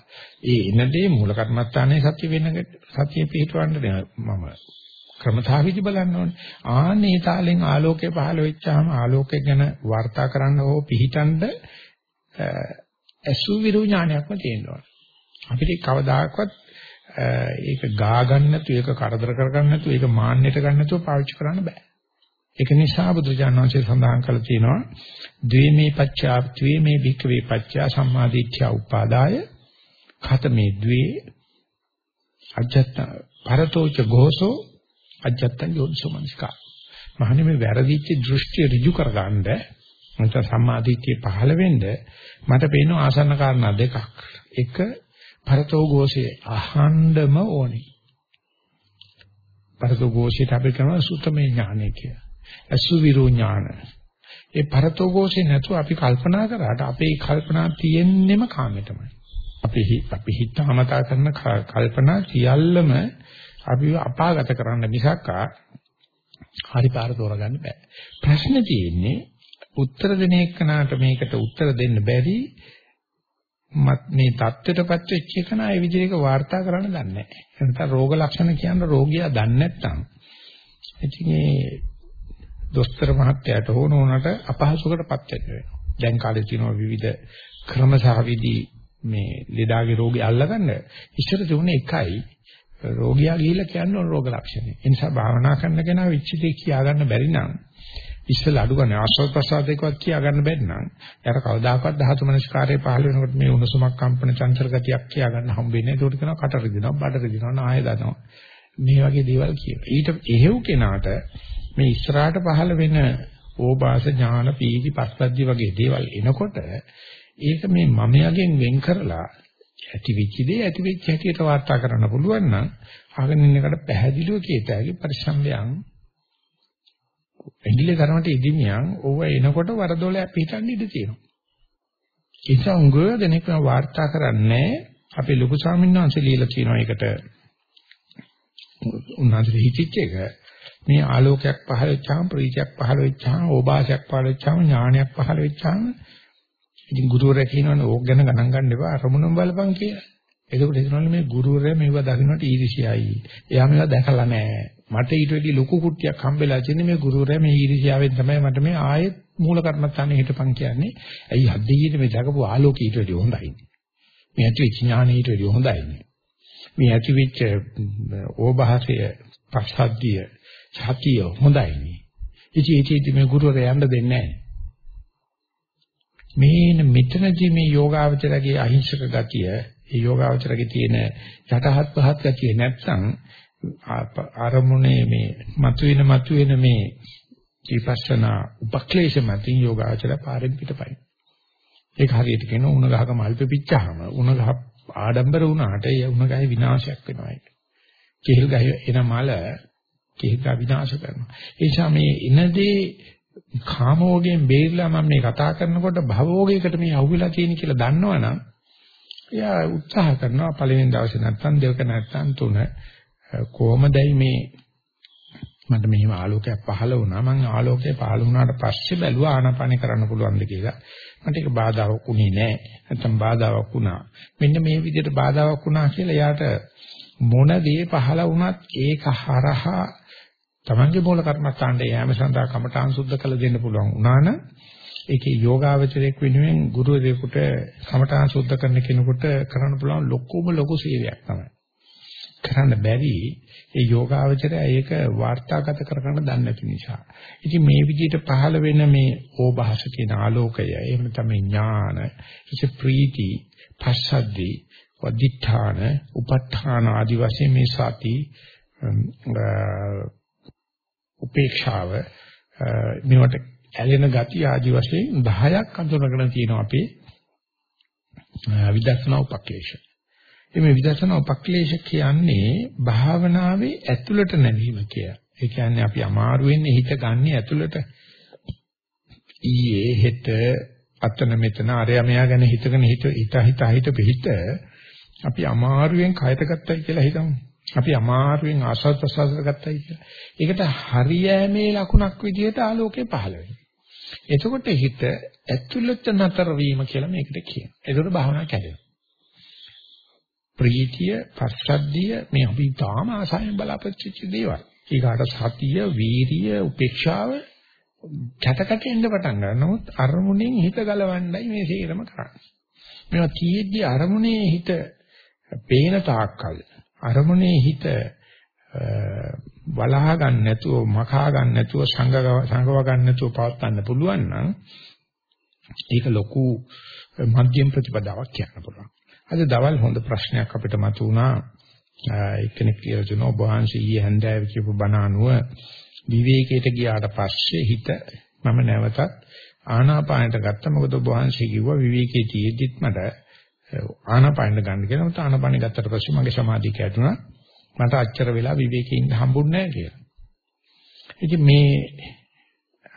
ඒ එනදී මූල කර්මස්ථානයේ සත්‍ය වෙනකට සත්‍ය පිටවන්න මම ක්‍රමතාවිදි බලන්න ඕනේ. ආන්නේ තාලෙන් ආලෝකය පහළ වෙච්චාම ආලෝකය ගැන වර්තා කරන්න හෝ පිහිටන්ඩ අසු විරු ඥානයක්ම තියෙනවා. අපිට කවදාකවත් ඒක ගා ගන්න නැතු ඒක කරදර කර ගන්න නැතු ඒක මාන්නයට ගන්න නැතුව පාවිච්චි කරන්න බෑ. ඒක නිසා බුදුජාණන් වහන්සේ සඳහන් කළා තියෙනවා ද්වේමේ පච්චා ද්වේමේ භික්ඛවේ පච්චා සම්මාදිට්ඨිය උපාදාය ඛතමේ ද්වේ අජත්ත භරතෝච ഘോഷෝ අජත්තං යෝනිසෝ මනසිකා. මහණෙනි මේ වැරදිච්ච දෘෂ්ටි ඍජු කරගන්න නැත්නම් සම්මාදිට්ඨිය පහළ වෙන්න මට පේන ආසන්න කාරණා දෙකක්. එක භරතෝ ഘോഷයේ අහණ්ඩම ඕනි. භරතෝ ഘോഷයට අපි කරනවා සුතමේ ඥානය කිය. අසුවිරු ඥාන. ඒ පරතෝගෝෂේ නැතුව අපි කල්පනා කරාට අපේ කල්පනා තියෙන්නෙම කාමෙටමයි. අපි අපි හිත අමතා කරන කල්පනා සියල්ලම අපි අපාගත කරන්න මිසක් හරි පාර තෝරගන්න බෑ. ප්‍රශ්න තියෙන්නේ උත්තර දෙන එකනට මේකට උත්තර දෙන්න බැරි මත් මේ தත්ත්වයටපත් වෙච්ච එකන ඒ විදිහට වාර්තා කරන්න දන්නේ නැහැ. එතන රෝග ලක්ෂණ කියන රෝගියා දන්නේ නැත්නම් ඉතින් මේ දොස්තර මහත්තයාට ඕන උනට අපහසුකටපත් වෙනවා. දැන් කාලේ තියෙනවා විවිධ ක්‍රම සහ විදි මේ ලෙඩාගේ රෝගය අල්ලගන්න. ඉස්සර තිබුණේ එකයි රෝගියා ගිහිල්ලා කියන්නේ රෝග ලක්ෂණ. ඒ නිසා භාවනා කරන කෙනා විචිතේ කියා ගන්න බැරි නම් ඉස්සෙල්ලා අඩු ගන්න ආස්වාද ප්‍රසාදයකවත් කියා ගන්න බැරි නම් යාර කවදාකවත් ධාතු මනස්කාරයේ පහළ වෙනකොට මේ උණුසුමක් කම්පන චංචල ගතියක් කියා ගන්න හම්බෙන්නේ. ඒකට කියනවා කට රිදෙනවා, බඩ රිදෙනවා, නාය දනවා. මේ වගේ දේවල් කියනවා. ඊට එහෙව් කෙනාට මේ ඉස්සරහට පහළ වෙන ඕබාස ඥාන පීති පස්සද්ධි වගේ දේවල් එනකොට ඒක මේ මමයාගෙන් වෙන් කරලා ඇති වෙච්ච දේ ඇති වෙච්ච හැටියට වාර්තා කරන්න පුළුවන් නම් අහගෙන ඉන්න එකට පැහැදිලිව කියතෑගේ පරිසම්යන් එඩිලේ කරනට ඉදිමියන් ඕව එනකොට වරදොල පිටින් ඉඳ තියෙනවා. ඒ නිසා උංගව දෙනෙක් වාර්තා කරන්නේ අපේ ලොකු ස්වාමීන් වහන්සේ লীලා කියනවා ඒකට. උන්වහන්සේ හිතිච්ච එක. මේ ආලෝකයක් පහළ වෙච්චාම ප්‍රීතියක් පහළ වෙච්චාම ඕභාසයක් පහළ වෙච්චාම ඥානයක් පහළ වෙච්චාම ඉතින් ගුරුවරයා කියනවනේ ඕක ගැන ගණන් ගන්න එපා අරමුණම බලපන් කියලා. එතකොට හිතනවනේ මේ ගුරුවරයා මේව දකින්නට ඊර්ෂ්‍යයි. එයා මේවා දැකලා නැහැ. මට ඊට වැඩි ලොකු කුට්ටියක් හම්බෙලා තියෙන්නේ මේ ගුරුවරයා මේ ඊර්ෂ්‍යාවෙන් තමයි මට මේ ආයෙත් මූල කර්මස්ථානේ හිටපන් කියන්නේ. ඇයි හද්දියේ මේ දකපු ආලෝකය ඊට වැඩි හොඳයි. මේ ඇති වෙච්ච ඥානෙ ඊට වැඩි හොඳයි. මේ ඇති වෙච්ච ඕභාසය පස්සද්ධිය සතිය හොඳයි. ඉතින් ඉතින් මේ ගුරුවරයා යන්න දෙන්නේ නැහැ. මේන මෙතනදී මේ යෝගාවචරගේ අහිංසක ගතිය, ඒ යෝගාවචරගේ තියෙන යටහත් පහත් ගතිය නැත්නම් ආරමුණේ මේ මතුවෙන මතුවෙන මේ විපස්සනා උපක්ලේශ මතින් යෝගාවචර පාරෙන් පිටපයි. ඒක හරියට කියන උණ ගහක මල් පෙපිච්චාම උණ ගහ ආඩම්බර වුණාට ඒ උණ ගහේ විනාශයක් වෙනවා ඒක. කෙහෙල් ගහේ එන මල කෙහෙල් ගහ විනාශ කරනවා. ඒ නිසා මේ එනදී කාමෝගයෙන් බේරිලා මම මේ කතා කරනකොට භවෝගයකට මේ අහුවෙලා තියෙන කියලා දන්නවනම් එයා උත්සාහ කරනවා පළවෙනි දවසේ නැත්තම් දෙක නැත්තම් තුන. කොහොමදයි මේ මට මෙහිම ආලෝකයක් පහළ වුණා. මම ආලෝකය පහළ වුණාට පස්සේ බැලුවා ආනාපානෙ කරන්න පුළුවන්ද කියලා. මට ඒක බාධාවක් උනේ නැහැ නැත්තම් බාධාවක් වුණා. මෙන්න මේ විදිහට බාධාවක් වුණා කියලා එයාට මොන දේ පහළ වුණත් ඒක හරහා තමන්ගේ මූල කර්මස්ථානයේ යෑම සඳහා කමඨාන් සුද්ධ කළ දෙන්න පුළුවන් වුණා නම් ඒකේ යෝගාවචරයක් වෙනුවෙන් ගුරුවරයෙකුට කමඨාන් සුද්ධ කරන කෙනෙකුට කරන්න පුළුවන් ලොකුම ලොකු සේවයක් තමයි. කරන්න බැරි ඒ යෝගාවචරය ඒක වාර්තාගත කරගන්න දන්නේ නැති නිසා. ඉතින් මේ විදිහට පහළ වෙන මේ ඕභාස කියන ආලෝකය එහෙම තමයි ඥාන, ඉති ප්‍රීති, පස්සද්ධි, වදිඨාන, උප ဋ ාණ ආදි වශයෙන් මේ සති උපේක්ෂාව මේවට ඇලෙන ගති ආදි වශයෙන් 10ක් අඳුනගෙන තියෙනවා අපේ විදර්ශනා උපක්ලේශ. මේ විදර්ශනා උපක්ලේශ කියන්නේ භාවනාවේ ඇතුළට නැවීම කිය. ඒ කියන්නේ අපි අමාරු වෙන්නේ හිත ගන්න ඇතුළට. ඊයේ හෙට අතන මෙතන අරයා මෙයා ගැන හිතගෙන හිත හිත හිත හිත පිහිට අපි අමාරුවෙන් කයත ගත්තයි කියලා හිතමු. අපි අමාරුවෙන් ආසත් ප්‍රසාරත ගත්තයි කියලා. ඒකට හරියෑමේ ලකුණක් විදිහට ආලෝකය පහළ වෙනවා. එතකොට හිත ඇතුළත නතර වීම කියලා මේකට කියනවා. ඒකට භාවනා කැඩෙනවා. ප්‍රීතිය, පස්සද්ධිය මේ අපි තාම ආසයෙන් බලාපොරොත්තු දේවල්. ඊගාට සතිය, වීරිය, උපේක්ෂාව කැටකට එන්න පටන් ගන්නවා. නමුත් අරමුණෙන් හිත ගලවන්නයි මේ සේරම කරන්නේ. මේවා තියෙද්දි අරමුණේ හිත පේන තාක්කල් අරමුණේ හිත වලහා ගන්න නැතුව මකා ගන්න නැතුව සංගව සංගව ගන්න නැතුව පවත්වන්න පුළුවන් නම් ඒක ලොකු මධ්‍යම ප්‍රතිපදාවක් කියන්න පුළුවන්. අද දවල් හොඳ ප්‍රශ්නයක් අපිට මතුවුණා. එක්කෙනෙක් කියලා දුන්නා ඔබ වහන්සේ ඊයේ හන්දෑවේ කියපු බණ අනුව විවේකයට ගියාට පස්සේ හිත මම නැවතත් ආනාපානයට ගත්තා. මොකද ඔබ වහන්සේ කිව්වා විවේකයේ තියෙද්දිත් මට ආනාපානට ගන්න කියලා. මට ආනාපානෙ ගත්තට පස්සේ මගේ සමාධිය කැඩුනා. මට අච්චර වෙලා විවේකේ ඉන්න හම්බුන්නේ නැහැ කියලා. ඉතින් මේ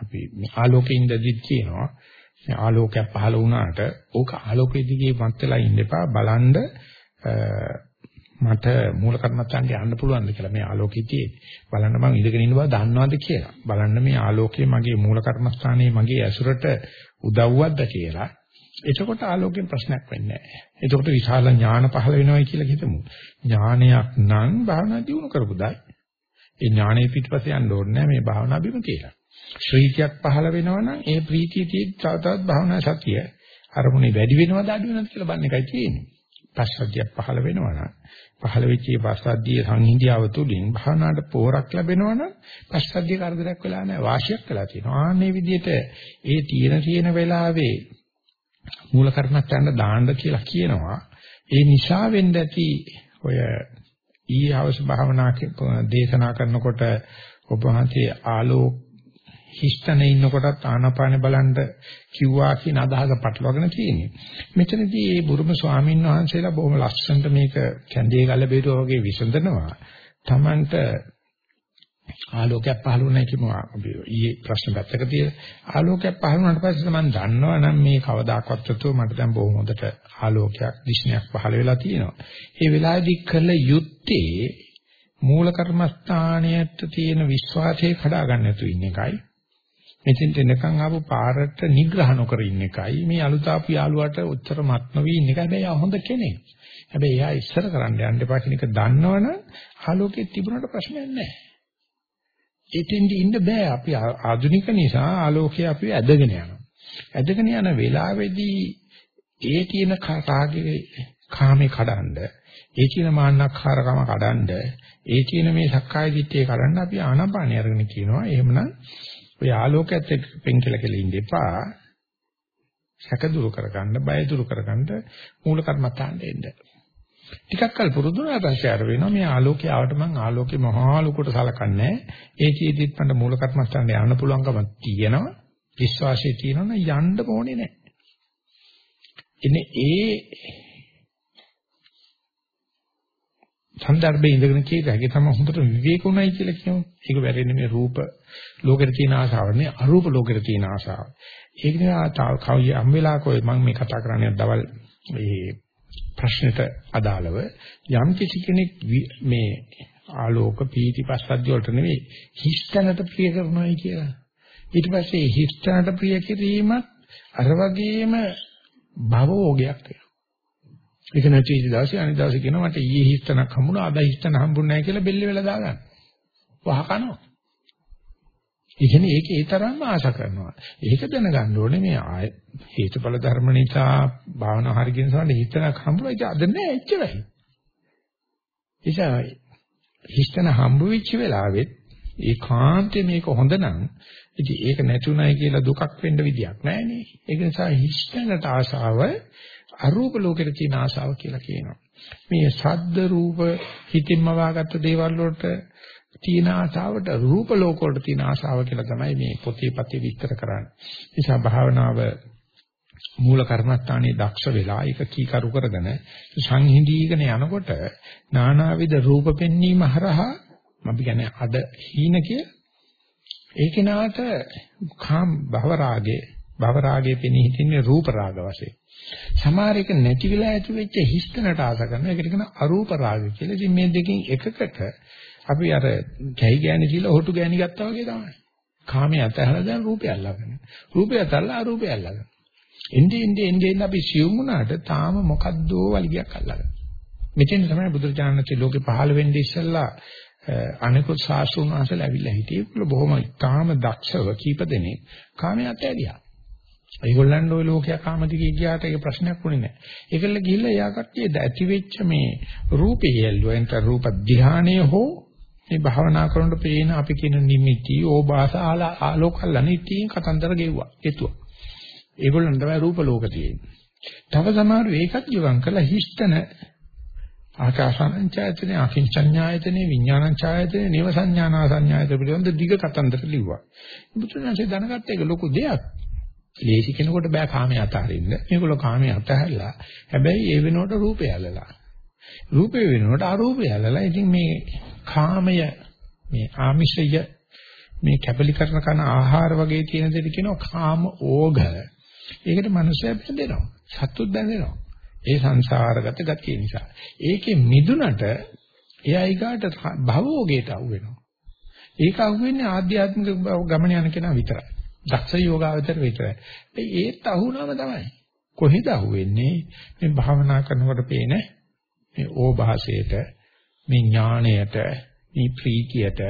අපි ආලෝකේ ඉඳදිත් කියනවා මේ ආලෝකයක් පහළ වුණාට ඕක ආලෝකයේ දිගේ මත් වෙලා ඉන්න එපා බලන්න මට මූල කර්මත්තන්ට යන්න පුළුවන්ද කියලා මේ ආලෝකයේ තියෙන්නේ බලන්න මම ඉඳගෙන ඉන්න බව දන්නවද කියලා බලන්න මේ ආලෝකයේ මගේ මූල කර්මස්ථානයේ මගේ ඇසුරට උදව්වක්ද කියලා එතකොට ආලෝකයෙන් ප්‍රශ්නයක් වෙන්නේ නැහැ. එතකොට විශාල ඥාන පහළ වෙනවයි කියලා හිතමු. ඥානයක් නම් භාවනා දියුණු කරපුදායි. ඒ ඥානෙ පිටපස්සේ යන්න ඕනේ නැහැ මේ භාවනා බිම කියලා. ශ්‍රීතියක් පහළ වෙනවනම් ඒ ප්‍රීතිය තියෙද්දි තව තවත් භාවනා සතිය අරමුණේ වැඩි වෙනවද අඩු වෙනවද කියලා බලන්න එකයි තියෙන්නේ. පස්සද්ධියක් පහළ වෙනවනම් පහළ වෙච්ච මේ පස්සද්ධිය සංහිඳියාව තුළින් භාවනාවට පෝරක් ලැබෙනවනම් පස්සද්ධිය කරදරයක් වෙලා නැහැ වාසියක් වෙලා තියෙනවා. ආන්නේ විදිහට ඒ තියෙන තියෙන වෙලාවේ මූල කර්මස්ථාන දාන්න කියලා කියනවා. ඒ නිසා වෙන්න ඇති ඔය ඊ අවශ්‍ය භාවනා දේශනා කරනකොට ඔබ වහන්සේ ආලෝක හිස්තනේ ඉන්නකොටත් ආනාපානෙ බලන්න කිව්වා කියන අදහස පටලවාගෙන තියෙන්නේ. මෙතනදී මේ බුරුම ස්වාමීන් වහන්සේලා බොහොම ලස්සනට මේක කැඳේ ගල බේරුවා වගේ විසඳනවා. Tamanට ආලෝකයක් පහළ වුණා කියමු අපි ඊයේ ප්‍රශ්න පැත්තක තියලා ආලෝකයක් පහළ වුණාට පස්සේ මම දන්නවා නම් මේ කවදාකවත් තුව මට දැන් බොහොම හොඳට ආලෝකයක් දිශනයක් පහළ වෙලා තියෙනවා. ඒ වෙලාවේදී කළ යුත්තේ මූල කර්මස්ථානයට තියෙන විශ්වාසය කඩා ගන්න නැතු ඉන්න එකයි. මෙතෙන්ට එනකන් ආපු පාරට නිග්‍රහ නොකර ඉන්න එකයි මේ අලුත ආපු යාළුවාට උත්තර මත් නොවි ඉන්න එකයි හැබැයි හොඳ කෙනෙක්. හැබැයි එයා ඉස්සර කරන්න යන්න එපා කියන එක දන්නවනම් ආලෝකයේ තිබුණාට ප්‍රශ්නයක් නැහැ. එතෙන්දි ඉන්න බෑ අපි ආධුනික නිසා ආලෝකය අපි ඇදගෙන යනවා. ඇදගෙන යන වෙලාවේදී ඒ කියන කාගේ කාමේ කඩන්ඩ ඒ කියන මාන්නක්කාරකම කඩන්ඩ ඒ කියන මේ සක්කාය දිට්ඨිය කඩන්න අපි ආනාපානිය අරගෙන කියනවා එහෙමනම් ඔය ආලෝකයත් එක්ක පෙන්කල කියලා ඉන්න එපා. සැක දුරු කරගන්න, බය දුරු කරගන්න මූල කර්මත්තාන්න එන්න. ටිකක් කල් පුරුදු වුණාට පස්සේ අර වෙනවා මේ ආලෝකය ආවට මං ආලෝකේ මහා ලුකට සලකන්නේ ඒ චේතිත් මට මූල කර්මස්ථානට යන්න පුළුවන්කම තියෙනවා. විශ්වාසය තියෙනවනම් යන්න ඕනේ නැහැ. ඉන්නේ ඒ සන්දර්භයේ ඉඳගෙන කියද හැකි තම හොඳට විවේකුණයි කියලා කියමු. ඒක වැරෙන්නේ මේ රූප ලෝකෙට තියෙන ආසාව නේ අරූප ලෝකෙට තියෙන ආසාව. ඒක නිසා කවි යම් වෙලාවක මම මේ කතා කරන්නේ දවල් මේ ප්‍රශ්නෙට අදාළව යම් කිසි කෙනෙක් මේ ආලෝක පීති පස්සද්ධි වලට නෙවෙයි හිස්තැනට ප්‍රිය කරනවායි කියලා. ඊට පස්සේ හිස්තැනට ප්‍රිය කිරීමත් අර වගේම භවෝගයක් වෙනවා. ඒක නැති දවසේ අනිත් දවසේ කියනවා මට ඊයේ හිස්තනක් හම්බුණා අද හිස්තන හම්බුන්නේ නැහැ කියලා බෙල්ල වෙලා දාගන්න. වහ කනවා. ඒ කියන්නේ ඒක ඒ තරම්ම ආශ කරනවා. ඒක දැනගන්න ඕනේ මේ ආය හේතුඵල ධර්ම නිසා භාවනා හරියන සමහර හිතනක් හම්බුනා ඒක අද නෑ එච්චරයි. ඒසයි හිතන හම්බ වෙච්ච වෙලාවෙත් ඒකාන්තේ මේක හොඳ නම් ඉතින් ඒක නැතුණයි කියලා දුකක් වෙන්න විදියක් නෑනේ. ඒක නිසා හිතනට ආශාව අරූප ලෝකෙට තියෙන ආශාව කියලා කියනවා. මේ ශබ්ද රූප හිතින්ම වාගත්ත දේවල් වලට තියෙන ආසාවට රූප ලෝක වලට තියෙන ආසාව කියලා තමයි මේ පොතේ පතේ විස්තර කරන්නේ. නිසා භාවනාව මූල කර්මස්ථානයේ දක්ෂ වෙලා ඒක කීකරු කරගෙන සංහිඳීගෙන යනකොට නානාවිද රූප පෙන්වීම හරහා අපි කියන්නේ අද හීන කිය ඒක නාට කාම් භව රාගේ භව රාගයේ පෙනී හිටින්නේ රූප රාග වශයෙන්. සමහර එක නැති වෙලා ඇති වෙච්ච හිස්තනට ආස කරනවා. ඒකට කියන අරූප රාග කියලා. ඉතින් මේ දෙකෙන් එකකට අපි අර කැහි ගෑණි කියලා හොටු ගෑණි ගත්තා වගේ තමයි. කාමයේ අතහැරලා දැන් රූපය අල්ලගෙන. රූපය අතහැරලා අරූපය අල්ලගෙන. එnde ende ende ende අපි සියුම් වුණාට තාම මොකද්දෝ වලිගයක් අල්ලගෙන. මෙතෙන් තමයි බුදුරජාණන්සේ ලෝකේ පහළ වෙන්නේ ඉස්සෙල්ලා අනිකුත් ශාස්ත්‍රුන් වහන්සේලා ඇවිල්ලා හිටියේ. ඒගොල්ලෝ බොහොම තාම දක්ෂව කීප දෙනෙක් කාමයේ අතහැරියා. ඒගොල්ලන්ට ওই ලෝකයා කාමදිගේ ගියාට ඒක ප්‍රශ්නයක් වුණේ නැහැ. ඒකල්ල ගිහිල්ලා යා කට්ටිය ඇති වෙච්ච මේ රූපේ යල්ලෝ එන්ට රූප ධානය හෝ මේ භාවනා කරනකොට පේන අපි කියන නිමිති ඕබාස ආලෝකල්ලා නිතින් කතන්දර ගෙව්වා. එතුවා. ඒගොල්ලන් තමයි රූප ලෝක තියෙන්නේ. තව සමහර ඒකත් ජීවම් කළා හිස්තන ආකාසානංචායතනේ අකින්චඤ්ඤායතනේ විඥානංචායතනේ නේව සංඥානා සංඥායතන පිළිබඳ දිග කතන්දර ලිව්වා. බුදුරජාණන්සේ දැනගත්ත එක ලොකු දෙයක්. ලේසි කෙනෙකුට බෑ කාමයේ අතහරින්න. මේගොල්ලෝ කාමයේ අතහැරලා හැබැයි ඒ වෙනකොට රූපය ඇලලා. රූපේ වෙනකොට අරූපය ඇලලා. ඉතින් මේ කාමය මේ ආමිෂය මේ කැපලි කරන කන ආහාර වගේ තියෙන දෙයක් කියනවා කාම ඕඝ. ඒකට මනුස්සය බැඳෙනවා. සත්තුත් බැඳෙනවා. ඒ සංසාරගත ගතිය නිසා. ඒකේ මිදුනට එයා ඊගාට භවෝගයට අහු වෙනවා. ඒක අහු වෙන්නේ ආධ්‍යාත්මික ගමන යන කෙනා විතරයි. දක්ෂ යෝගාවචර විතරයි. ඒත් අහුනම තමයි. කොහෙද අහුවෙන්නේ? මේ භාවනා කරනකොට පේන මේ ඕභාසයට, මේ ඥාණයට, මේ ප්‍රීතියට,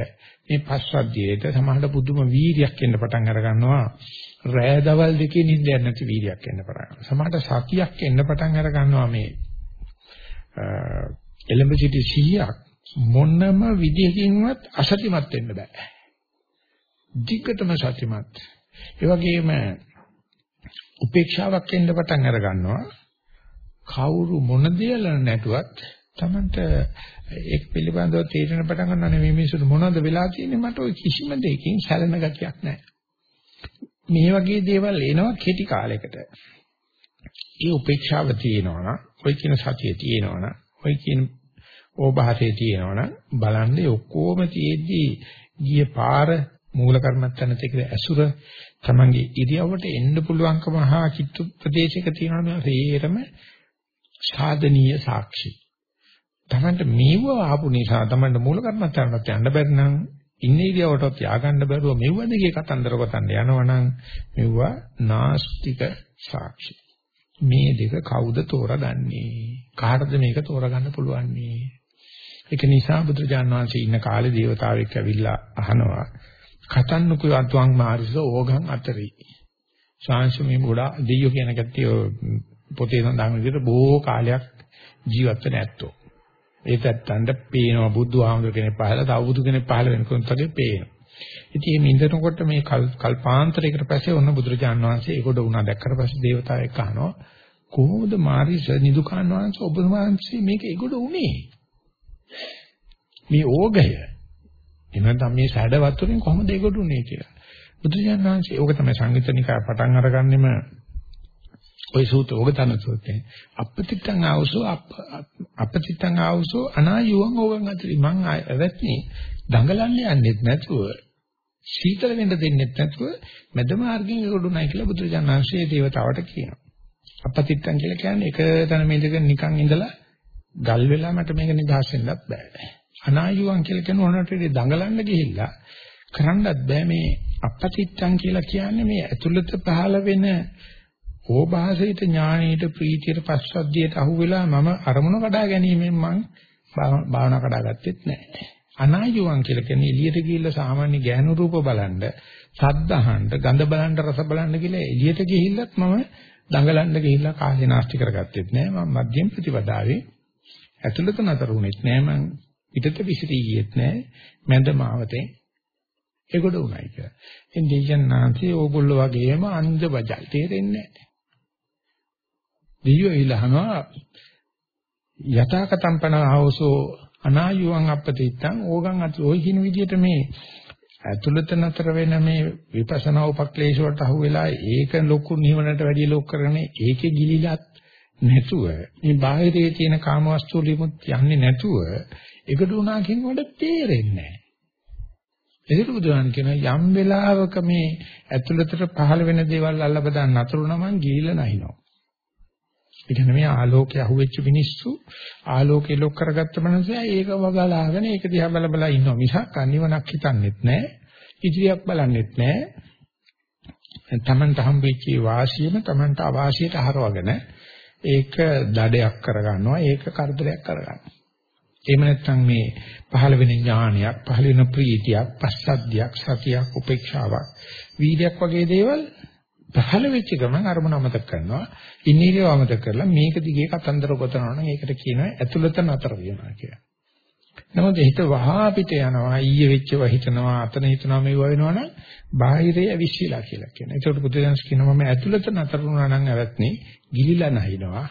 මේ පස්සද්ධියට සමහරට පුදුම වීරියක් එන්න පටන් අර ගන්නවා. රෑ දවල් දෙකේ නිින්දයක් නැති වීරියක් එන්න පටන් ගන්නවා. සමහරට සතියක් එන්න පටන් අර ගන්නවා මේ එලඹ සිටි 100ක් මොනම විදිහකින්වත් අසතිමත් වෙන්න බෑ. ධිකටම සතිමත්. ඒ වගේම උපේක්ෂාවක් එන්න පටන් අර ගන්නවා. කවුරු මොන දේල නැටුවත් Tamanට ඒක පිළිබඳව තීරණ පටන් ගන්නනේ මේ මිනිස්සුන්ට මොනවද වෙලා තියෙන්නේ මට ඔය කිසිම දෙයකින් සැලෙන ගතියක් නැහැ. මේ වගේ දේවල් එනවා කෙටි කාලයකට. ඒ උපේක්ෂාව තියෙනවනම්, ඔය කියන සතිය තියෙනවනම්, ඔය කියන ඕභාසයේ තියෙනවනම් බලන්නේ ඔක්කොම තියෙද්දි ගිය පාර මූල කර්මත්තන තේකද ඇසුර තමන්ගේ ඉරියව්වට එන්න පුළුවන්කම හා චිත්ත ප්‍රදේශයක තියෙනවා සේරම සාධනීය සාක්ෂි. තමන්ට මේව ආපු නිසා තමන්ට මූල කර්මත්තනට යන්න බැරි නම් ඉන්නේ ඉරියව්වටත් ය아가න්න බැරුව මෙව්ව දෙකේ කතන්දර ගොතන්න යනවනම් මෙව්ව නාස්තික සාක්ෂි. මේ දෙක කවුද තෝරගන්නේ? කාටද මේක තෝරගන්න පුළුවන්නේ? ඒක නිසා බුදුරජාණන් වහන්සේ ඉන්න කාලේ දේවතාවෙක් ඇවිල්ලා අහනවා කතන්නකෝ අත්වං මාරිස ඕගං අතරි. ශාංශමේ ගොඩා දෙයියෝ කියන කට්ටිය පොතේ සඳහන් විදිහට බොහෝ කාලයක් ජීවත් වෙන ඇත්තෝ. ඒ පැත්තන්ට පේනවා බුදුහාමුදුර කෙනෙක් පහල තව බුදු කෙනෙක් පහල වෙනකොට වගේ පේනවා. ඉතින් මේ ඉඳනකොට මේ කල්පාන්තරයකට පස්සේ ඔන්න බුදුරජාන් වහන්සේ ඒකට උනා දැක්කට පස්සේ දේවතාවෙක් අහනවා කොහොමද මාරිස නිදුකාන් වහන්සේ ඔබ වහන්සේ මේක ඒකට උනේ? මේ ඕගය එහෙනම් මේ සැඩ වතුරෙන් කොහොමද ඒකට උනේ කියලා. බුදුරජාන් වහන්සේ ඕක තමයි සංගීතනිකා පටන් අරගන්නෙම ওই සූත්‍ර ඕක තන සූත්‍රය. අපතිත්තං ආවසෝ අපතිත්තං ආවසෝ අනායුවන් ඕගන් අතරි මං ඇවැත්නි දඟලන්නේ යන්නෙත් නැතුව සීතල වෙන්න දෙන්නෙත් නැතුව මැද මාර්ගයෙන් ගොඩුණයි කියලා බුදුරජාණන් වහන්සේ දේවතාවට කියනවා. අපතිත්තං කියලා කියන්නේ එක තැන මේක නිකන් ඉඳලා ගල් වෙලා මට මේක නිදහස් වෙන්නත් බෑ. අනායුවන් කියලා කියන ඕනට දඟලන්න ගිහිල්ලා කරන්නත් බෑ මේ අපතිත්තං කියලා කියන්නේ මේ ඇතුළත පහළ වෙන ඕභාසයට ඥානීයට ප්‍රීතියට පස්සද්ධියට අහු වෙලා මම අරමුණ කඩා ගැනීමෙන් මං භාවනා කඩාගත්තෙත් නැහැ. අනායුවන් කියලා කියන්නේ එළියට ගිහිල්ලා සාමාන්‍ය ගැහණු රූප බලන්න, සද්ද අහන්න, ගඳ බලන්න, රස බලන්න කියලා එළියට ගිහිල්ලත් මම දඟලන්න ගිහිල්ලා කාලේ නාස්ති කරගත්තෙත් නැහැ. මම මධ්‍යම ප්‍රතිපදාවේ ඇතුළත නතර වුණෙත් නැහැ. මං පිටත විසිරී ගියෙත් නැහැ. මැද මාවතේ ඒකට උණයි කියලා. ඉතින් දෙයයන් නැන්සේ ඕගොල්ලෝ වගේම අන්ධ බජල් තේරෙන්නේ නැහැ. දෙයියෝ ඊළහනවා යථාකතම්පන ආවසෝ අනායුවන් අපතිත්තං ඕගන් අත ඔය කියන විදිහට මේ ඇතුළත නතර වෙන මේ විපස්සනා උපක්ලේශ වලට අහු වෙලා ඒක ලොකු නිවනට වැඩිය ලොක් කරන්නේ ඒකේ ගිලිලත් නැතුව මේ බාහිරයේ තියෙන කාමවස්තු වලිමුත් යන්නේ නැතුව ඒකට උනා කියනකොට තේරෙන්නේ නැහැ. ඒක බුදුහාම කියන යම් වෙලාවක මේ ඇතුළතට පහළ වෙන දේවල් අල්ල බදාන්න නතරුණා මං ගිහිල්ලා නැහිනවා. ඒ කියන්නේ මේ ආලෝකය අහුවෙච්ච මිනිස්සු ආලෝකය ලොක් කරගත්ත මනුස්සයා ඒක වගලාගෙන ඒක දිහා බල බල ඉන්නවා මිසක් අනිවනක් හිතන්නෙත් නැහැ. ඉදිරියක් බලන්නෙත් නැහැ. තමන්ට හම්බෙච්ච වාසියම තමන්ට අවාසියට හරවගෙන ඒක දඩයක් කරගන්නවා ඒක කරදරයක් කරගන්නවා එහෙම නැත්නම් මේ පහළ වෙන ඥානයක් පහළ වෙන ප්‍රීතියක් පස්සද්ධියක් සතියක් උපේක්ෂාවක් වීර්යයක් වගේ දේවල් පහළ වෙච්ච ගමන් අරමුණ අමතක කරනවා ඉන්නීරියව අමතක කරලා මේක දිගේ කතන්දර ගොතනවා නම් ඒකට කියනවා ඇතුළත නතර වෙනවා කියලා නමුත් හිත වහා පිට යනවා ඊයේ වෙච්චව හිතනවා අතන හිතනවා මේව වෙනවනම් බාහිරේ අවිශ්ීලා කියලා කියනවා. ඒකට බුදුදහම කියනවා මම ඇතුළත නතර වුණා නම් ඇවත්නි ගිලිලා නැහිනවා.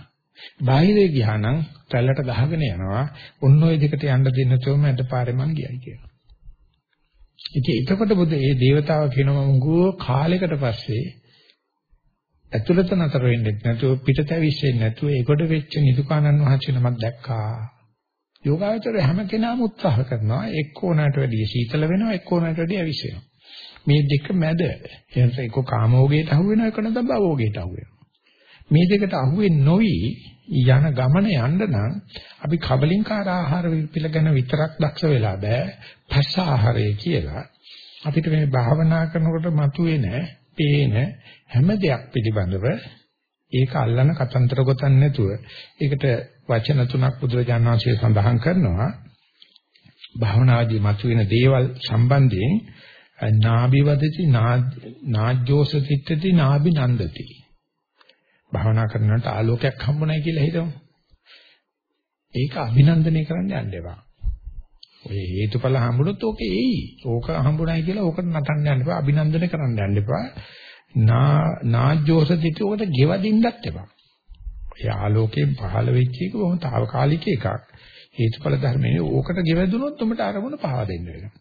බාහිරේ ගියා නම් තැල්ලට ගහගෙන යනවා. ඔන්න ඔය දෙකට යන්න දෙන්න තෝම ඇදපාරේ මං ගියයි කියලා. ඉතින් එතකොට බුදු මේ దేవතාව කියනවා මුගෝ කාලයකට පස්සේ ඇතුළත නතර වෙන්නේ නැතුව පිටත විශ්ෙන්නේ නැතුව ඒකට වෙච්ච නිදුකානන් වහන්සේ නමක් දැක්කා. යෝගාචර හැම කෙනාම උත්සාහ කරනවා එක්කෝනට වැඩිය සීතල වෙනවා එක්කෝනට වැඩිය අවිශ්වෙනවා. මේ දෙක මැද එතන එක්ක කාමෝගයට අහු වෙනවා එක්ක නැත්නම් භවෝගයට අහු වෙනවා. මේ දෙකට අහු වෙන්නේ නොවි යන ගමන යන්න නම් අපි කබලින්කාර ආහාර පිළිගෙන විතරක් දක්ෂ වෙලා බෑ. පස්ස ආහාරය කියලා අපිට මේ භාවනා කරනකොට මතුවේ නෑ, පේන හැම දෙයක් පිළිබඳව ඒක අල්ලන කතන්තර ගොතන්න නැතුව ඒකට වචන තුනක් බුදුරජාණන් වහන්සේ සඳහන් කරනවා. භාවනාදී මතුවෙන දේවල් සම්බන්ධයෙන් නාභිවදති නාජ්ජෝස තිත්තති නාභි නන්දති භාවනා කරනකොට ආලෝකයක් හම්බුනායි කියලා හිතමු. ඒක අභිනන්දනය කරන්න යන්න එපා. ඔය හේතුඵල හම්බුනොත් ඕකේ එයි ඕක හම්බුනායි කියලා ඕකට නටන්න යන්න එපා අභිනන්දනය කරන්න යන්න එපා නා නාජ්ජෝස තිත්ති ඕකට ගෙවදින්නත් එපා ඒ ආලෝකයෙන් පහළ වෙච්ච එක බොහොම తాවකාලික එකක්. හේතුඵල ධර්මයේ ඕකට ගෙවදුනොත් උඹට අරමුණ පාවා දෙන්න වෙනවා.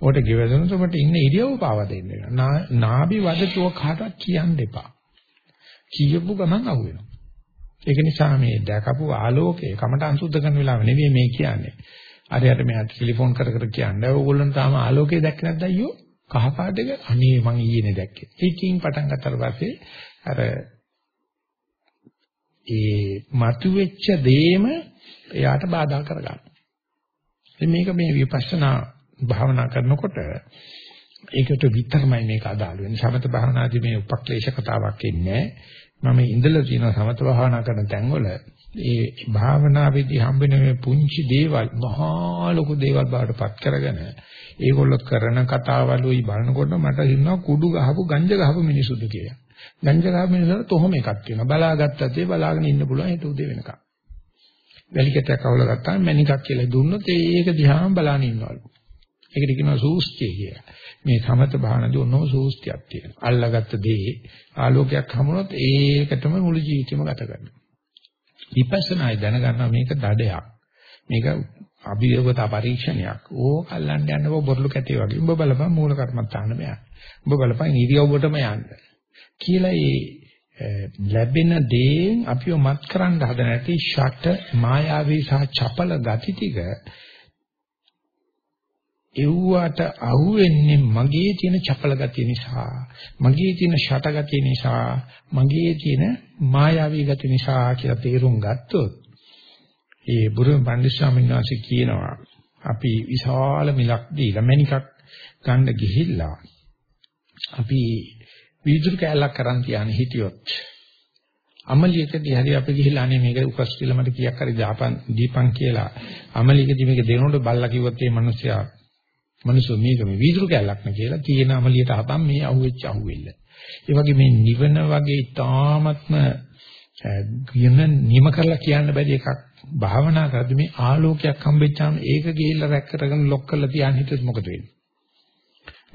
ඕකට ගෙවදුනොත් උඹට ඉන්න ඉරියව්ව පාවා දෙන්න වෙනවා. නාභි වදචෝ කාටවත් කියන්න එපා. කියපු ගමන් අහු වෙනවා. ඒක නිසා මේ දැකපු ආලෝකය කමට අංශුද්ධ කරන වෙලාව නෙවෙයි මේ කියන්නේ. අරයට මෙහාට ටෙලිෆෝන් කර කර කියන්නේ ඕගොල්ලන් තාම ආලෝකය දැක්ක නැද්ද අයියෝ? කහ පාට එක අනේ මං ඊයේනේ දැක්කේ. ඒකින් පටන් ගත්තට පස්සේ අර ඒ මතුවෙච්ච දේම එයාට බාධා කරගන්න. ඉතින් මේක මේ විපස්සනා භාවනා කරනකොට ඒකට විතරමයි මේක අදාළ වෙන්නේ. සමත භාවනාදී මේ උපක්ලේශ කතාවක් ඉන්නේ මම ඉඳලා තියෙන සමත භාවනා කරන තැන්වල ඒ භාවනාවේදී හම්බෙන මේ පුංචි දේවල් මහා ලොකු දේවල් බවට පත් කරගෙන ඒගොල්ලෝ කරන කතාවලුයි බලනකොට මට හිතෙනවා කුඩු ගහපු ගංජ ගහපු මිනිසුද කියලා. ගංජා ගහ මිනිස්සුන්ට තොහම එකක් තියෙනවා. බලාගත්තත් ඒ බලාගෙන ඉන්න පුළුවන් ඒක උදේ වෙනකම්. වැලිකටයක් අවුල ගත්තාම මැණිකක් කියලා දුන්නොත් ඒක දිහාම බලාගෙන ඉන්නවලු. ඒකට කියනවා සූස්තිය කියලා. මේ සමත භාවනදී ඔන්නෝ සූස්තියක් තියෙනවා. අල්ලාගත්ත දේ ආලෝකයක් හමුනොත් ඒකටම මුළු ජීවිතේම ගත කරනවා. විපස්සනායි දැනගන්නවා මේක දඩයක්. මේක අභියෝගතා පරීක්ෂණයක්. ඕක අල්ලන්න යන්නකො බොරළු කැටේ වගේ. උඹ බලපන් මූල කර්මත්තාන්න මෙයා. උඹ බලපන් ඉරියව්වටම යන්න. කියලා ඒ ලැබෙන දේෙන් අපිව මත් කරන්න හදන නැති ෂට මායාවී සහ චපල ගති ටික එව්වට අහුවෙන්නේ මගේ තියෙන චපල ගතිය නිසා මගේ තියෙන ෂට ගතිය නිසා මගේ තියෙන මායාවී ගතිය නිසා කියලා තේරුම් ගත්තොත් ඒ බුදුන් පණ්ඩිත ස්වාමීන් වහන්සේ කියනවා අපි විශාල මිලක් දීලා මණිකක් ගන්න ගිහිල්ලා අපි වීදුරු කෑල්ලක් කරන් තියානේ හිටියොත් අමලියකදී හරි අපි ගිහිල්ලා අනේ මේක උකස් කියලා මට කීයක් හරි දාපන් දීපන් කියලා අමලියකදී මේක දෙනකොට බල්ලා කිව්වොත් ඒ මිනිස්සයා මිනිස්සු මේක මේ වීදුරු කෑල්ලක් නේ කියලා තියෙන අමලියට ආපන් මේ අහුවෙච්ච අහුවෙල්ල. ඒ වගේ මේ නිවන වගේ තාමත්ම කියන නිම කරලා කියන්න බැරි එකක් භාවනා කරද්දී මේ ආලෝකයක් හම්බෙච්චාම ඒක ගිහිල්ලා රැක් කරගෙන ලොක් කරලා තියාගෙන හිටියොත් මොකද වෙන්නේ?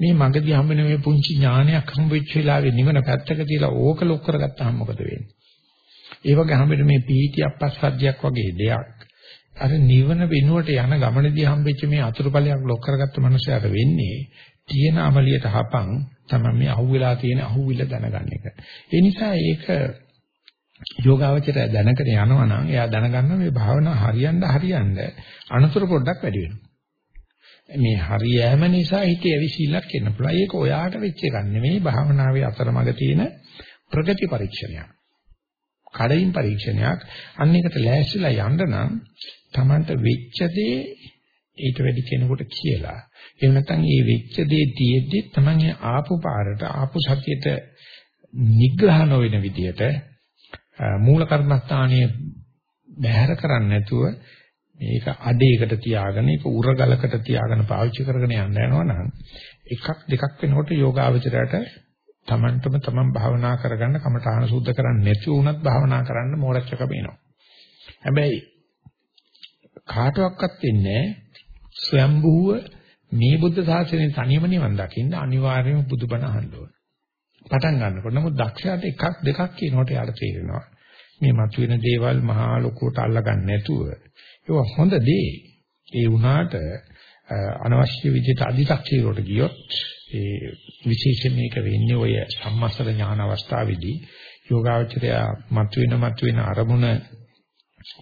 මේ මගදී හම්බෙන මේ පුංචි ඥානයක් හම්බෙච්ච වෙලාවේ නිවන පැත්තක තියලා ඕක ලොක් කරගත්තාම මොකද වෙන්නේ? ඒ වගේ හම්බෙන මේ පීතියක් පස්සද්ධියක් වගේ දෙයක් අර නිවන වෙනුවට යන ගමනේදී හම්බෙච්ච මේ අතුරුපලයක් ලොක් කරගත්ත මනුස්සයාට වෙන්නේ තියෙන අමලියට හපන් තමයි මේ අහුවෙලා තියෙන අහුවිල දැනගන්න එක. ඒ නිසා ඒක යෝගාවචරය දැනගෙන යනවා නම් එයා දැනගන්න මේ භාවනා හරියන්න හරියන්න අනුතර පොඩ්ඩක් වැඩි වෙනවා. මේ හරියෑම නිසා හිතේ ඇවිසිල්ලක් එන්න පුළුවන්. ඒක ඔයාට වෙච්ච එකක් නෙමෙයි භාවනාවේ අතරමඟ තියෙන ප්‍රගති පරීක්ෂණයක්. කඩින් පරීක්ෂණයක්. අන්න එකට ලෑස්තිලා යන්න නම් Tamanට වෙච්ච දේ ඊට වැඩි කෙනෙකුට කියලා. එහෙම නැත්නම් මේ වෙච්ච දේ තියෙද්දි Taman ආපු පාරට ආපු සතියට නිග්‍රහ නොවන විදියට මූල කර්මස්ථානීය බැහැර කරන්නේ නැතුව මේක අඩේකට තියාගෙන ඒක උරගලකට තියාගෙන පාවිච්චි කරගෙන යන්න යනවනම් එකක් දෙකක් වෙනකොට යෝගාවචරයට Tamanටම Taman භාවනා කරගන්න කමඨාන සුද්ධ කරන්නේ නැති වුණත් භාවනා කරන්න මෝරච්චකම එනවා. හැබැයි කාටවත් වෙන්නේ ස්වයම්බුව මේ බුද්ධ ශාසනයෙන් තනියම නිවන් දකින්න අනිවාර්යයෙන්ම බුදුබණ අහන්න ඕන. පටන් ගන්නකොට නමුත් දක්ෂයාට එකක් දෙකක් කියනකොට යාට තේරෙනවා. මේ මතුවෙන දේවල් මහා ලොකුවට අල්ලගන්න නැතුව ඒක හොඳ දේ. ඒ වුණාට අනවශ්‍ය විදිහට අධි탁ෂීරයට ගියොත් ඒ විශේෂයෙන් මේක වෙන්නේ ඔය සම්මස්තර ඥාන අවස්ථාවේදී යෝගාවචරය මතුවෙන මතුවෙන අරමුණ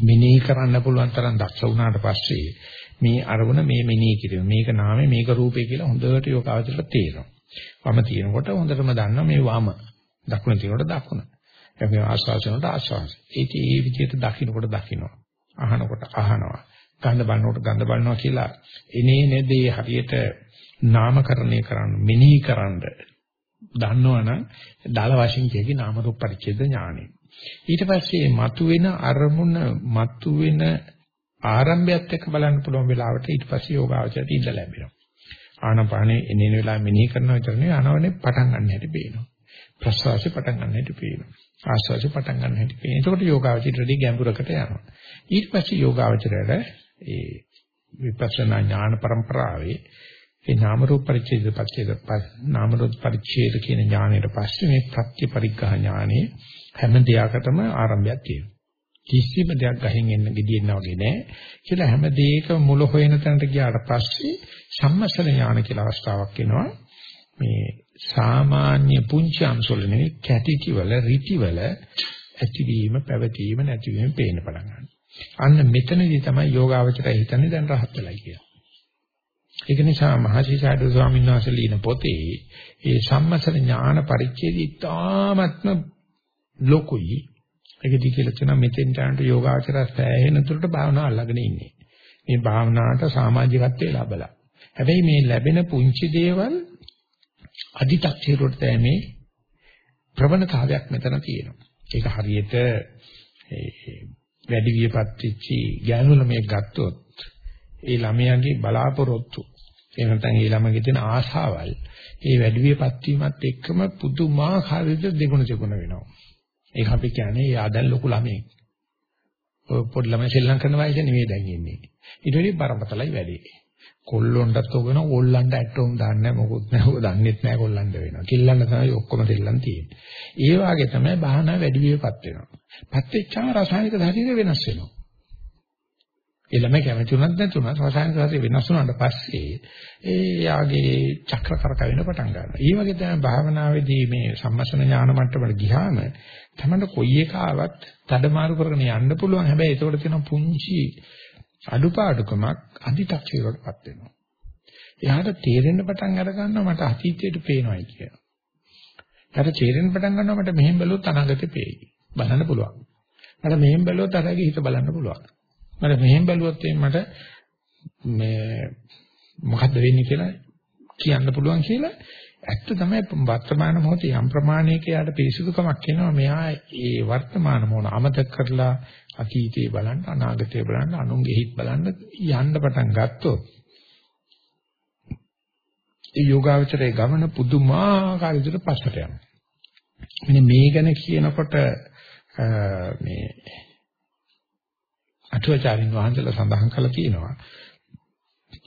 මෙනෙහි කරන්න පුළුවන් තරම් දක්ෂ වුණාට පස්සේ මේ අරමුණ මේ මෙනෙහි කිරීම මේක නාමය මේක රූපේ කියලා හොඳට යෝගාවචරයට තේරෙනවා. වම තියෙනකොට හොඳටම දන්නවා මේ වම දකුණ තියෙනකොට දකුණ. එහේ ආස්වාසනට ආස්වාස. ඒක ඒ විදිහට දකින්නකොට දකින්නවා. අහනකොට අහනවා. ගඳ බලනකොට ගඳ බලනවා කියලා එනේ නේදී හරියට නාමකරණය කරන්න මෙනෙහි කරන්න දන්නවනම් දාල වශයෙන් කියකි නාම රූප පරිච්ඡේද ඥානෙ. ඊට පස්සේ මතුවෙන අරමුණ මතුවෙන ආරම්භයත් එක්ක බලන්න පුළුවන් වෙලාවට ඊට පස්සේ යෝගාවචරයට ඉඳ ලැබෙනවා. ආනපානේ එනේන වෙලාව මෙනෙහි කරනවා විතර නෙවෙයි ආනවනේ පටන් ගන්න හැටි පේනවා. ප්‍රසවාසය පටන් ගන්න හැටි පේනවා. ආස්වාසය පටන් ගන්න හැටි පේනවා. එතකොට යෝගාවචරයේදී ගැඹුරකට යනවා. ඊට පස්සේ යෝගාවචරයට ඒ විපස්සනා ඥාන પરම්පරාවේ ඒ නාම රූප පරිච්ඡේද පච්ඡේද නාම රූප පරිච්ඡේද කියන ඥානයට පස්සේ මේ ප්‍රත්‍ය පරිග්‍රහ ඥානෙ හැම දෙයකටම ආරම්භයක් තියෙනවා. කිසිම දෙයක් ගහින් එන්න gediyenna වගේ නෑ. කියලා හැම දෙයකම මුල හොයන තැනට ගියාට පස්සේ සම්මසල ඥාන කියලා අවස්ථාවක් එනවා. මේ සාමාන්‍ය පුංචි අංශවල නෙවෙයි කැටිටිවල රිටිවල ඇතිවීම පැවතීම නැතිවීම පේන්න පටන් ගන්නවා. අන්න මෙතනදී තමයි යෝගාවචරය හිතන්නේ දැන් රහත් වෙලයි කියලා. ඒක නිසා මහසිසාරද ස්වාමීන් වහන්සේ ලියන පොතේ ඒ සම්මසන ඥාන පරිච්ඡේදය ඉතාමත්ම ලොකුයි. ඒකදී කියලා තියෙනවා මෙතෙන් යනට යෝගාචර සෑහෙන තුරට භාවනාව අල්ලගෙන ඉන්නේ. මේ භාවනාවට සමාජිකත්වයේ ලැබලා. හැබැයි මේ ලැබෙන පුංචි දේවල් අදි탁චේරුවට තැමේ ප්‍රවණතාවයක් මෙතන තියෙනවා. ඒක හරියට වැඩි වියපත් වෙච්චි ගෑනු ළමයෙක් ගත්තොත් ඒ ළමයාගේ බලාපොරොත්තු එහෙම නැත්නම් ඒ ළමගේ තියෙන ආශාවල් ඒ වැඩි වියපත් වීමත් එක්කම පුදුමාකාර විදිහට දෙගුණ දෙගුණ වෙනවා. ඒක අපි කියන්නේ යා දැන් ලොකු ළමයෙක්. ඔය පොඩි ළමයි ශ්‍රී ලංකන් වයසේ නෙවෙයි දැන් ඉන්නේ. ඊට වැඩි බරපතලයි වැඩි. කොල්ලොන්ටත් ඔබන කොල්ලන්ට ඇටෝම් දාන්නේ මොකුත් නැහැ. ඔය දන්නෙත් නැහැ කොල්ලන්ට වෙනවා. කිල්ලන්න තමයි ඔක්කොම දෙල්ලන් තියෙන්නේ. ඒ වාගේ තමයි බාහනා වැඩි වියපත් වෙනවා. පත් වෙච්චාම රසායනික ශරීරය වෙනස් වෙනවා. ඒ ළමයි කැමති උනත් නැතුණත් රසායනික ශරීරය වෙනස් වුණාට පස්සේ ඒ යාගේ චක්‍ර කරකවෙන පටන් ගන්නවා. ඒ වගේ තමයි භාවනාවේදී මේ සම්මසන ඥාන මට්ටමට ගියාම තමයි කොයි එක ආවත් තඩමාරු කරගෙන යන්න පුළුවන්. හැබැයි ඒකට තියෙන පුංචි අඩුපාඩුකමක් අධි탁ෂේරයටපත් වෙනවා. එයාට තේරෙන්න පටන් අර ගන්නවා මට අතීතයට පේනවායි කියලා. එයාට තේරෙන්න පටන් ගන්නවා මට මෙහෙම බැලුවොත් අනාගතේ පේයි. බලන්න පුළුවන්. මට මෙහෙම බැලුවොත් අරගේ හිත බලන්න පුළුවන්. මට මෙහෙම බැලුවොත් මට මේ මොකද්ද වෙන්නේ කියලා කියන්න පුළුවන් කියලා ඇත්ත තමයි වර්තමාන මොහොතේ යම් ප්‍රමාණයක යාට පිරිසුදුකමක් එනවා. මෙහා ඒ වර්තමාන මොහොන අමතක කරලා අතීතේ බලන්න අනාගතේ බලන්න අනුන්ගේ හිත් බලන්න යන්න පටන් ගත්තොත් ඒ යෝගාවචරයේ ගමන පුදුමාකාර විදිහට පස්සට යනවා. මෙන්න මේ ගැන කියනකොට මේ අටුවාචාරින් වහන්සේලා සඳහන් කළා කියනවා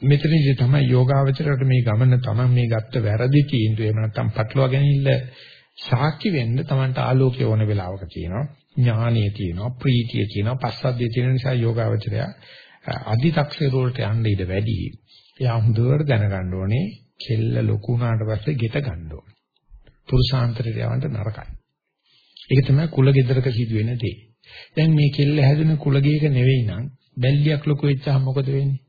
මෙතනදී තමයි යෝගාවචරයට මේ ගමන තමයි මේ ගත්ත වැරදි තීන්දුව එහෙම නැත්නම් පටලවා ගැනීම සාක්ෂි වෙන්න Tamanට ආලෝකය ඕන වෙලාවක තියෙනවා ඥානීය තියෙනවා ප්‍රීතිය තියෙනවා පස්සද්ධිය තියෙන නිසා යෝගාවචරය අධිතක්ෂේ වලට යන්න ඉඩ වැඩි. එයා හොඳට දැනගන්න ඕනේ කෙල්ල ලොකු වුණාට පස්සේ ගෙට ගන්න ඕනේ. පුරුෂාන්තරයට යවන්න නරකයි. ඒක තමයි කුල ගෙදරක සිදුවෙන දේ. දැන් මේ කෙල්ල හැදුන කුලගේක නෙවෙයි නම් බැල්ලියක් ලොකු වෙච්චාම මොකද වෙන්නේ?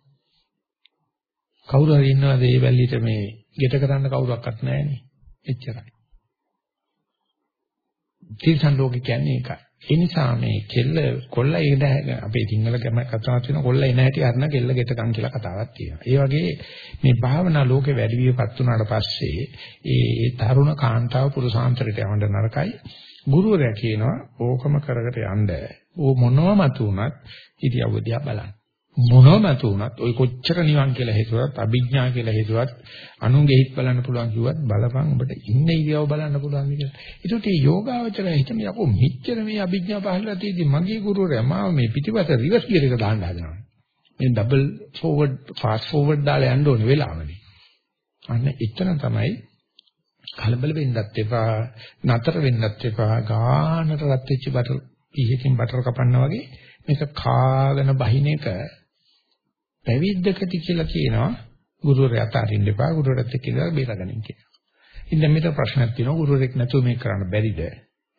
කවුරු හරි ඉන්නවද මේ වැල්ලිට මේ ගෙට කරන්න කවුරක්වත් නැහැනේ. එච්චරයි. තිරසන් ලෝකේ කියන්නේ ඒකයි. ඒ නිසා මේ කෙල්ල කොල්ල එන අපේ සිංහල ගම කතාවක් තියෙනවා කොල්ල එන හැටි අරන කෙල්ල ගෙටකම් කියලා කතාවක් තියෙනවා. ඒ වගේ මේ භාවනා ලෝකේ වැඩි වියපත් වුණාට පස්සේ ඒ තරුණ කාන්තාව පුරුෂාන්තරයට යවන්න නරකයි. ගුරුවරයා කියනවා ඕකම කරකට යන්න. ඕ මොනවම මතු වුණත් ඉතියව දිහා බලන්න. මොනවම තුනත් ඔය කොච්චර නිවන් කියලා හිතුවත් අභිඥා කියලා හිතුවත් අනුන්ගේ හිත් බලන්න පුළුවන් කිව්වත් බලපන් ඔබට ඉන්න ඉරියව බලන්න පුළුවන් කියලා. ඒකට මේ යෝගාවචරය හිතන යකෝ මෙච්චර මේ අභිඥා පහළලා තියෙදි මගේ ගුරුවරයා මාව මේ පිටිපත රිවර්ස් ගියර් එක දාන්න හදනවා. මේ ඩබල් ෆෝවර්ඩ් ෆාස්ට් ෆෝවර්ඩ් දාලා යන්න ඕනේ වෙලාවනේ. අන්න එතන තමයි කලබල වෙන්නත් එපා නතර වෙන්නත් එපා ගානට රත් වෙච්ච බටර් පීහකින් බටර් කපන්නා වගේ මේක කාගෙන බහින එක පැවිද්දකති කියලා කියනවා ගුරුවරයාට අරින්න එපා ගුරුවරයාත් එක්ක ඉඳලා බේරගනින් කියලා. ඉතින් දැන් මෙතන ප්‍රශ්නයක් තියෙනවා ගුරුවරෙක් නැතුව මේක කරන්න බැරිද?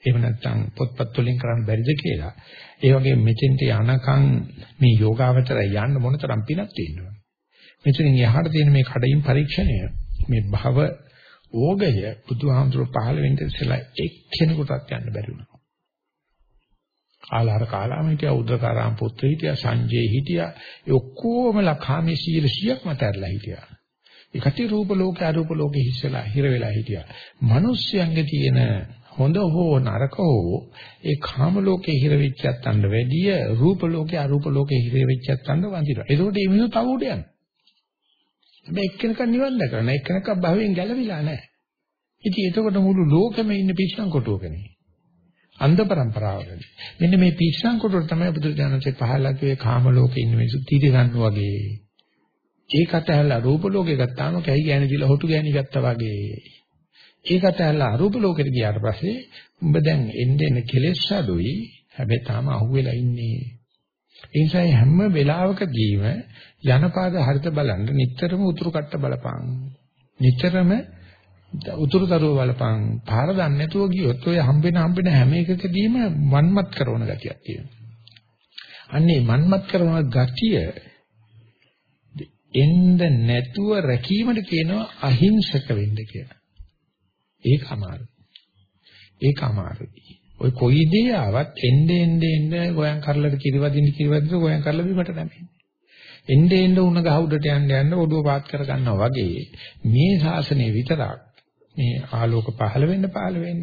එහෙම නැත්නම් පොත්පත් වලින් කරන්න බැරිද කියලා. ඒ වගේ මෙතෙන්ට යනකම් මේ යෝගාවචරය යන්න මොනතරම් පිනක් තියෙනවද? මෙතනින් එහාට තියෙන මේ කඩින් පරීක්ෂණය මේ භව ඕගය බුදුහාමුදුරුවෝ පහළ වෙන්න ඉස්සෙල්ලා එක්කෙනෙකුටත් යන්න බැරි වුණා. ආලාර කාලාම හිටියා උද්දකාරාම පුත්‍ර හිටියා සංජේ හිටියා. ඒ ඔක්කොම ලඛාමේ 100ක් මතරලා හිටියා. ඒකට රූප ලෝකේ අරූප ලෝකේ හිස්සලා හිර වෙලා හිටියා. මිනිස්යන්ගේ තියෙන හොඳ හෝ නරක හෝ ඒ කාම ලෝකේ හිර වෙච්චත් අන්න වැඩිය රූප ලෝකේ අරූප ලෝකේ හිර වෙච්චත් අන්න වඳිනවා. ඒකෝට මේ මිනිස්සු තව උඩ යනවා. හැබැයි එක්කෙනෙක් නිවන් දැකලා එක්කෙනෙක් භවයෙන් ගැලවිලා නැහැ. ඉතින් එතකොට මුළු ලෝකෙම ඉන්න පිස්සන් කොටුවකනේ. අන්ධ પરම්පරාවකදී. මෙන්න මේ පිස්සන් කොටුර තමයි බුදුරජාණන්සේ පහළලා කියේ කාම ලෝකේ ඉන්න මිනිස්සු තීරගන්න වගේ. ඒකට ඇහැලා රූප ලෝකේ ගත්තාම කැහි ගෑණි දිලා හොටු ගෑණි ගත්තා වගේ. ඒකට ඇහැලා අරූප ලෝකෙට ගියාට පස්සේ උඹ දැන් එන්න එන කෙලෙස් අඩුයි. හැබැයි තාම අහුවෙලා ඉන්නේ. ඒ නිසා හැම වෙලාවකදීම යනපාද හරිත බලන්න නිතරම උතුරු කට්ට බලපං. නිතරම උතුරුතරුව බලපං පාර දන්නේ නැතුව ගියොත් ඔය හම්බෙන හම්බෙන හැම එකකදීම වන්මත් කරන ගතියක් තියෙනවා. අන්නේ මන්මත් කරන ගතිය එන්න නැතුව රැකීමට කියනවා අහිංසක වෙන්න කියලා. ඒක අමාරුයි. ඒක අමාරුයි. ඔය කොයි දේ ආවත් එන්න එන්න එන්න ගෝයන් කරලට කිරිවදින්න කිරිවදින්න ගෝයන් කරලා බීමට නැමෙන්නේ. එන්න එන්න උණ ගහ උඩට යන්න යන්න ඔඩුව පාත් කර ගන්නවා වගේ මේ ශාසනය විතරක් මේ ආලෝක පහළ වෙන්න පහළ වෙන්න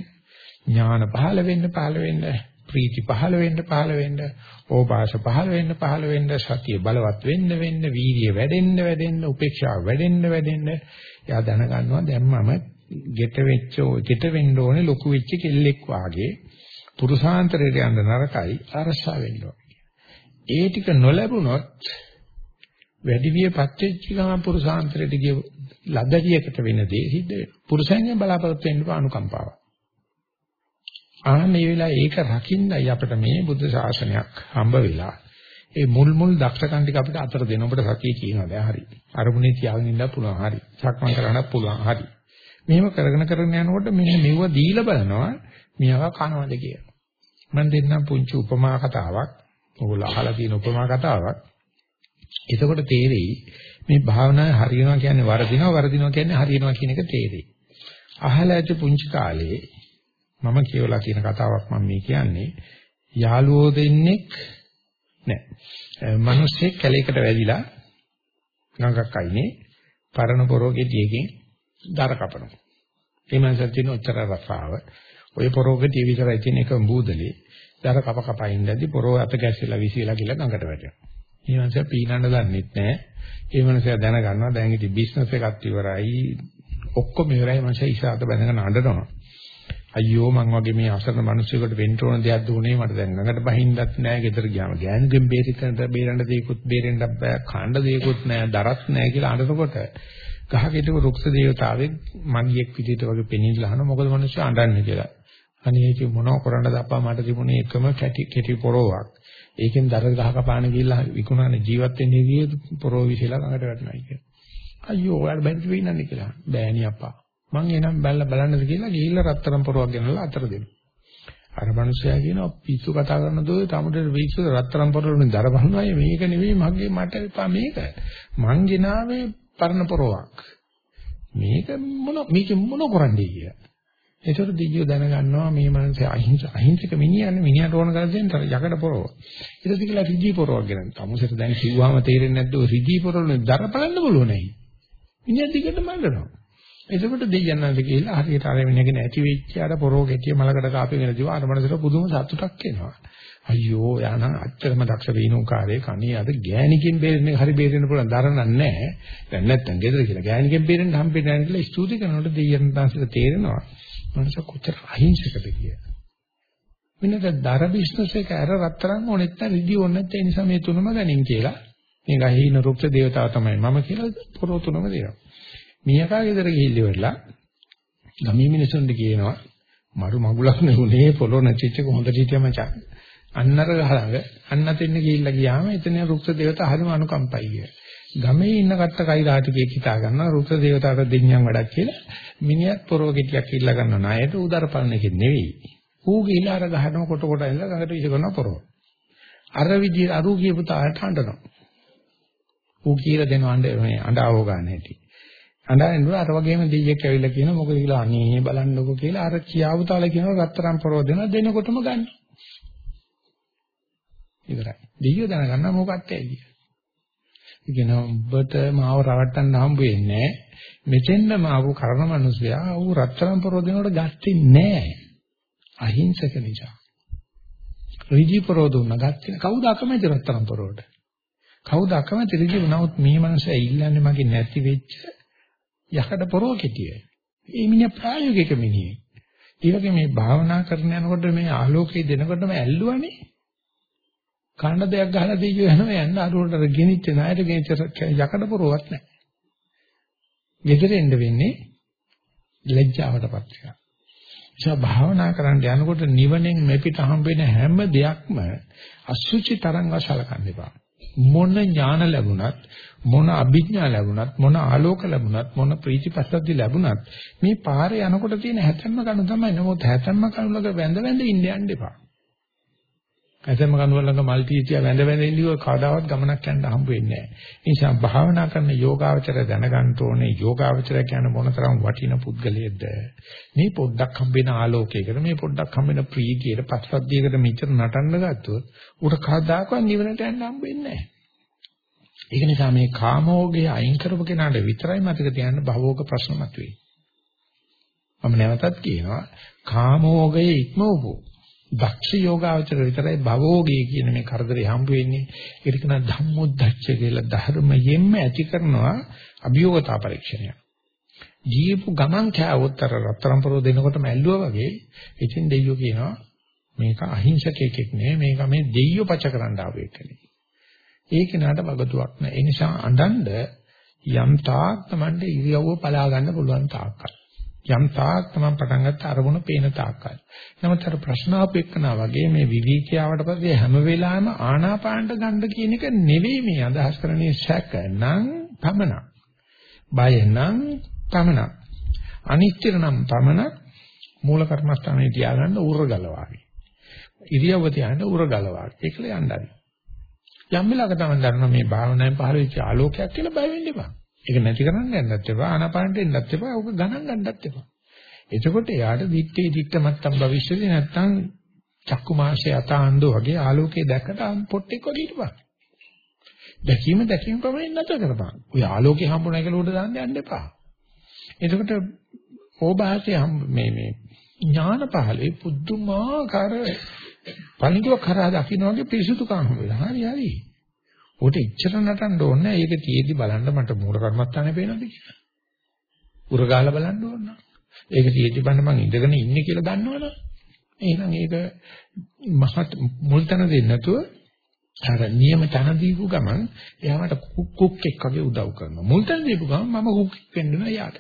ඥාන පහළ වෙන්න පහළ වෙන්න ප්‍රීති පහළ වෙන්න පහළ වෙන්න ඕපාස පහළ වෙන්න පහළ වෙන්න සතිය බලවත් වෙන්න වෙන්න වීර්ය වැඩෙන්න වැඩෙන්න උපේක්ෂාව වැඩෙන්න වැඩෙන්න එයා දැනගන්නවා දැන් මම ගෙට වෙච්ච ගෙට වෙන්න ඕනේ ලොකු වෙච්ච කෙල්ලෙක් වාගේ පුරුෂාන්තරයට යන්න නරකයි අරසා වෙන්න ඒ ටික නොලැබුණොත් වැඩි වියපත් වෙච්ච ගමන් පුරුෂාන්තරයට ගිය ලද්දටියකට වෙන දේ සිද්ධ වෙනවා. පුරුෂයන්ගෙන් බලාපොරොත්තු වෙන්න අනුකම්පාව. ආ මේ වෙලාවේ ඒක රකින්නයි අපිට මේ බුද්ධ ශාසනයක් හම්බ වෙලා. ඒ මුල් මුල් දක්ෂකම් ටික අපිට අතර දෙන ඔබට සතිය කියනවා දැන් හරි. අරමුණේ තියාගෙන ඉන්න පුළුවන් හරි. සක්මන් කරන්නත් පුළුවන් හරි. මෙහෙම කරගෙන කරගෙන යනකොට මෙන්න මෙව දීලා බලනවා මෙයවා කනවද කියලා. මම දෙන්නම් පුංචි උපමා කතාවක්. ඔයගොල්ලෝ අහලා තියෙන උපමා කතාවක්. එතකොට තේරෙයි මේ භාවනාවේ හරියනවා කියන්නේ වරදිනවා වරදිනවා කියන්නේ හරියනවා කියන එක තේරෙයි. අහලා ඇති පුංචි කාලේ මම කියවලා තියෙන කතාවක් මම මේ කියන්නේ යාළුවෝ දෙන්නෙක් නෑ. මිනිස්සෙක් කැලේකට වැදිලා ගඟක් අයිනේ පරණ පොරොගෙඩියකින් දර කපනවා. ඒ මනසට තියෙන උත්තර රසාව ඔය පොරොගෙඩිය විතරයි තියෙන එක බූදලේ දර කප කප ඉඳද්දි පොරොව අත ගැස්සලා විසිලා කියලා ගඟට වැටෙනවා. මේ මනස පීනන්න දන්නෙත් නෑ. ඒ මනසයා දැනගන්නවා දැන් ඉතින් බිස්නස් එකත් ඉවරයි. ඔක්කොම ඉවරයි මනස ඉස්සරහට බැඳගෙන අඬනවා. අයියෝ මං වගේ මේ අසරණ මිනිස්සුෙකුට වෙන්න ඕන දෙයක් දුන්නේ මට දැන් ළඟට බහින්නත් නෑ ගෙදර ගියාම ගෑනුගෙන් බේරිතනට බේරන්න දෙයක්වත් බේරෙන්න බෑ කාණ්ඩ දෙයක්වත් නෑ දරත් නෑ කියලා අඬනකොට ගහක හිටපු රුක්ෂ දේවතාවෙක් මගියෙක් විදිහට වගේ පෙනින්න අහන මොකද මිනිස්සු අඬන්නේ කියලා අනේ ඉතින් මොනව කරන්නද අප්පා මට තිබුණේ එකම කැටි කෙටි පොරොවක් ඒකෙන් දර ගහක පාන ගිහිල්ලා විකුණන්නේ ජීවත් වෙන්නේ විදිහේ පොරොව විසලා ළඟට වැටෙනවා කියලා. අයියෝ ඔයාලා බැරිද වෙන්නන්නේ කියලා. බෑණි අප්පා. මං එනම් බැලලා බලන්නද කියලා ගිහිල්ලා රත්තරන් පොරොවක් ගෙනල්ලා අතර දෙනවා. අර මිනිස්සයා කියනවා පිස්සු කතා කරන දෝය තමුඩේ පිස්සු රත්තරන් පොරොවලින් දර බලනවා මේක නෙවෙයි මගේ මට එපා මේක. මං ගෙනාවේ පරණ පොරවක්. මේක මොන මේක මොන කරන්නේ කියලා. ඒතර දෙයියෝ දැනගන්නවා මේ මනසේ අහිංස අහිංසක මිනිහන්නේ මිනිහට ඕන කරලා දෙන්න යකඩ පොරව. ඊට පස්සේ කියලා රිජී පොරවක් ගෙන. තමුසෙට දැන් කිව්වම තේරෙන්නේ නැද්ද ඔය රිජී පොරවල දර බලන්න බලව නැහැ. මිනිහා දිගට මල්ලනවා. එතකොට දෙයයන්ාද කියලා හරියට අර මිනිහගෙන ඇති වෙච්ච අර පොරෝ ගෙටිය මලකට කාපේගෙන දිව අර මනසට පුදුම සතුටක් එනවා. අයියෝ යානම් අච්චරම දක්ෂ වේණුකාරේ කණේ අද ගෑණිකින් බේරෙන්න හරි බේරෙන්න පුළුවන් දරණක් නැහැ. දැන් නැත්තම් ගෙදර කියලා ගෑණිකින් බේරෙන්න හම්බෙන්නේ නැහැ කියලා ස්තුති කරනකොට දෙයයන් තාන්සිට තේරෙනවා. මනස කොච්චර අහිංසකද කියලා. වෙනද දර බිස්නස් එක අර රත්තරන් ඕනෙත් නැහැ රිදි ඕනෙත් නැහැ ඒ නිසා මේ තුනම ගනින් කියලා. මේ ගහින රුක්ෂ දේවතාව තමයි මම කියලා පොරෝ තුනම දෙනවා. මීයකා ගෙදර ගිහිල්ල ඉවරලා ගමේ මිනිසුන්ට කියනවා මරු මගුලක් නෙුනේ පොළො නැතිච්ච කොහොඳට හිටිය මචං. අන්නර ගහලඟ අන්න තෙන්න ගිහිල්ලා ගියාම එතන රුක්ෂ දේවතා හරිම අනුකම්පයි කිය. ගමේ ඉන්න කට්ට කයිලාටිකේ හිතා ගන්නවා රුක්ෂ දේවතාවට දෙඤ්ඤම් වැඩක් කියලා. මිනිහත් පොරෝ ගෙටියක් ඉල්ල ගන්න ණයට උදර පලනකෙ නෙවෙයි. ඌ ගිහිල්ලා අර ගහනම කොට කොට ඉඳලා ගඟට විස කරන පොරෝ. අර විදිහට අරු කියපු තාට හඬනවා. ඌ කියලා දෙනවා අඬ මේ අඬාවෝ ගන්න හැටි. අඬන්නේ අර වගේම දෙයියෙක් ඇවිල්ලා කියනවා මොකද කියලා අනේ බලන්නකෝ කියලා අර කියාවු තාලේ කියනවා රත්තරන් පොරව දෙනවා දෙනකොටම ගන්න. ඉවරයි. දෙයියෝ දැනගන්න මොකක්ද කියලා. ඉතින් ඔබට මාව රවට්ටන්න හම්බ වෙන්නේ මෙතෙන්ද මාව කරන මිනිසයා ඌ රත්තරන් පොරව දෙනකොට ගත්තේ නැහැ. අහිංසක නිසා. ඍජු පොරව දුන්නා ගත්තේ කවුද අකමැති රත්තරන් පොරවට? කවුද අකමැති ඍජු වුණාත් මේ මනුස්සයා ඉල්ලන්නේ මගේ නැති වෙච්ච යකඩ පොරව කෙටිය. ඒ මිනිහ ප්‍රායෝගික මිනිහෙක්. ඒ වගේ මේ භාවනා කරන යනකොට මේ ආලෝකය දෙනකොටම ඇල්ලුවනේ. කන්න දෙයක් ගහලා දීයෝ යනවා යන්න අරුවට ගෙනිච්ච ණයට ගෙනිච්ච යකඩ පොරවක් නැහැ. ගෙදරෙන්න වෙන්නේ ලැජ්ජාවටපත් වෙනවා. ඒ භාවනා කරන්න යනකොට නිවනෙන් මෙපිට හම්බෙන හැම දෙයක්ම අසුචි තරංග සලකන්න එපා. මොන ඥාන ලැබුණත් මොන අභිඥා ලැබුණත් මොන ආලෝක ලැබුණත් මොන ප්‍රීතිපස්සද්දි ලැබුණත් මේ පාරේ යනකොට තියෙන හැතැම්ම කණු තමයි නමුත් හැතැම්ම කණු ළඟ වැඳ වැඳ ඉන්න යන්න එපා. හැතැම්ම කණු ළඟ මල් පීතිය වැඳ වැඳ ඉඳිව කවදාවත් ගමනක් යන්න හම්බ වෙන්නේ නැහැ. ඒ නිසා භාවනා කරන යෝගාවචර දැනගන්න ඕනේ යෝගාවචර කියන්නේ මොනතරම් වටින පුද්ගලයෙක්ද. මේ පොඩ්ඩක් හම්බෙන ආලෝකයකට මේ පොඩ්ඩක් හම්බෙන ප්‍රීතියට පස්සද්ධියකට මෙච්චර නටන්න ගත්තොත් උට කවදාකවත් නිවනට යන්න හම්බ වෙන්නේ නැහැ. ඒක නිසා මේ කාමෝගය අයින් කරපු කෙනාට විතරයි මතක තියාගන්න භවෝග ප්‍රශ්න මතුවේ. මම නැවතත් කියනවා කාමෝගය ඉක්මවපු දක්ෂ යෝගාවචර විතරයි භවෝගය කියන මේ කරදරේ හම්බ වෙන්නේ. ඒක නා ධම්මොද්දච්ච කියලා ධර්මයෙන්ම ඇති කරනවා අභියෝගතා පරීක්ෂණය. ජීවපු ගමන් කෑවොත් අර රත්තරන් පරෝ දෙනකොටම ඇල්ලුවා වගේ ඉතින් දෙයියෝ කියනවා මේක අහිංසකයෙක් නෙවෙයි මේක මේ දෙයියෝ පච කරන්න ආව එකනේ. ඒ කෙනාට වගතුවක් නැහැ. ඒ නිසා අඬන්න යම් තාක් Tamande ඉරියව්ව පලා ගන්න පුළුවන් තාක්කල්. යම් තාක් තමන් පටන් ගත්ත අරමුණ පේන තාක්කල්. නමුත් අර ප්‍රශ්න අපෙක්කනා වගේ මේ විවික්‍යාවට පස්සේ හැම වෙලාවෙම ආනාපානට ගන්න කියන එක නෙවෙයි මේ අදහස් කරන්නේ සැක නම් පමණක්. බය නම් පමණක්. අනිත්‍ය නම් පමණක් මූල කර්මස්ථානයේ තියාගන්න උරගලවාගේ. ඉරියව්ව තියාගන්න උරගලවාගේ. ඒකල යන්නයි. යම් වෙලාවක තමයි දන්නවා මේ භාවනාවෙන් පහළ වෙච්ච ආලෝකයක් කියලා බය වෙන්න එපා. ඒක නැති කරන්න යන්නත් එපා, ආනාපානට එන්නත් එපා, ඕක ගණන් ගන්නත් එපා. එතකොට යාට දිත්තේ දිත්ත මත්තම් භවිෂ්‍යදී නැත්තම් චක්කු මාෂේ අතාන්දෝ වගේ ආලෝකයේ දැක්කට පොට්ටෙක් වගේ හිටපන්. දැකීම දැකීම ප්‍රමාණය නැතර කරපන්. ඔය ආලෝකේ හම්බුනා කියලා උඩ දාන්න යන්න එපා. එතකොට ඕභාසයේ මේ මේ ඥාන පහලේ පුදුමාකාර පණිදුවක් කරා දකින්න වගේ පිරිසුදුකම් හම්බෙලා. හරි හරි. උට ඉච්චර නටන්න ඕනේ නැහැ. ඒක තියේදි බලන්න මට මූල කර්මස්ථානේ පේනද කියලා. උරගාලා බලන්න ඕන. ඒක තියේදි බලන්න මං ඉඳගෙන ඉන්නේ කියලා දන්නවනේ. එහෙනම් ඒක මහත් මුල් තැන දෙන්නේ නැතුව අර නියම තන දීපු ගමන් එයාට කුක් එක් වගේ උදව් කරනවා. මුල් තැන දීපු ගමන් මම කුක් වෙන්නවා යාට.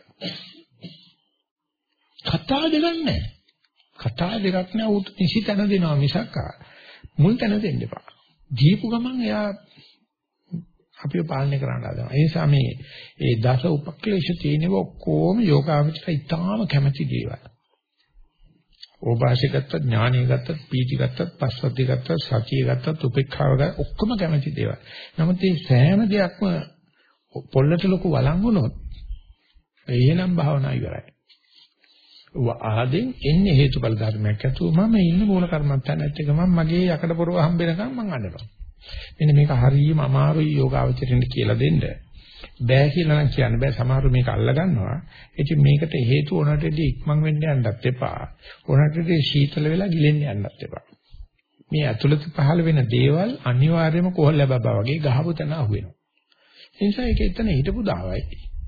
කතා දෙන්නේ නැහැ. කතා දෙකක් නෑ උට නිසි තැන දෙනවා මිසක් මුල් තැන දෙන්න එපා. ජීපු ගමන් එයා අපිව පාලනය කරන්න හදනවා. ඒ නිසා මේ ඒ දස උපක්ලේශ තියෙනව ඔක්කොම යෝගාවචර ඉතාම කැමැති දේවල්. ඕභාෂය ගත්තත් ඥානිය ගත්තත් පීති ගත්තත් පස්සද්ධි ගත්තත් සතිය ගත්තත් උපේක්ඛාව ගත්තත් ඔක්කොම කැමැති දේවල්. නමුත් මේ සෑම දෙයක්ම පොල්ලට ලොකු වළං වුණොත් එහෙනම් භාවනා ඉවරයි. ආදෙන් එන්නේ හේතුඵල ධර්මයක් ඇතුව මම ඉන්න මූල කර්මත්තානත් එක මම මගේ යකඩ පොරව හම්බෙනකම් මං අඬනවා. මෙන්න මේක හරියම අමාරුයි යෝගාවචරින්ද කියලා දෙන්න. බෑ කියලා නම් කියන්න බෑ සමහරව මේක අල්ල ගන්නවා. ඉතින් මේකට හේතු උනටදී ඉක්මන් වෙන්න යන්නත් එපා. උනටදී සීතල වෙලා ගිලෙන්න යන්නත් එපා. මේ ඇතුළත පහළ වෙන දේවල් අනිවාර්යයෙන්ම කොහොල්ල බබා වගේ ගහපු තැන අහුවෙනවා. ඒ නිසා ඒක එතන හිටපු දාවයි.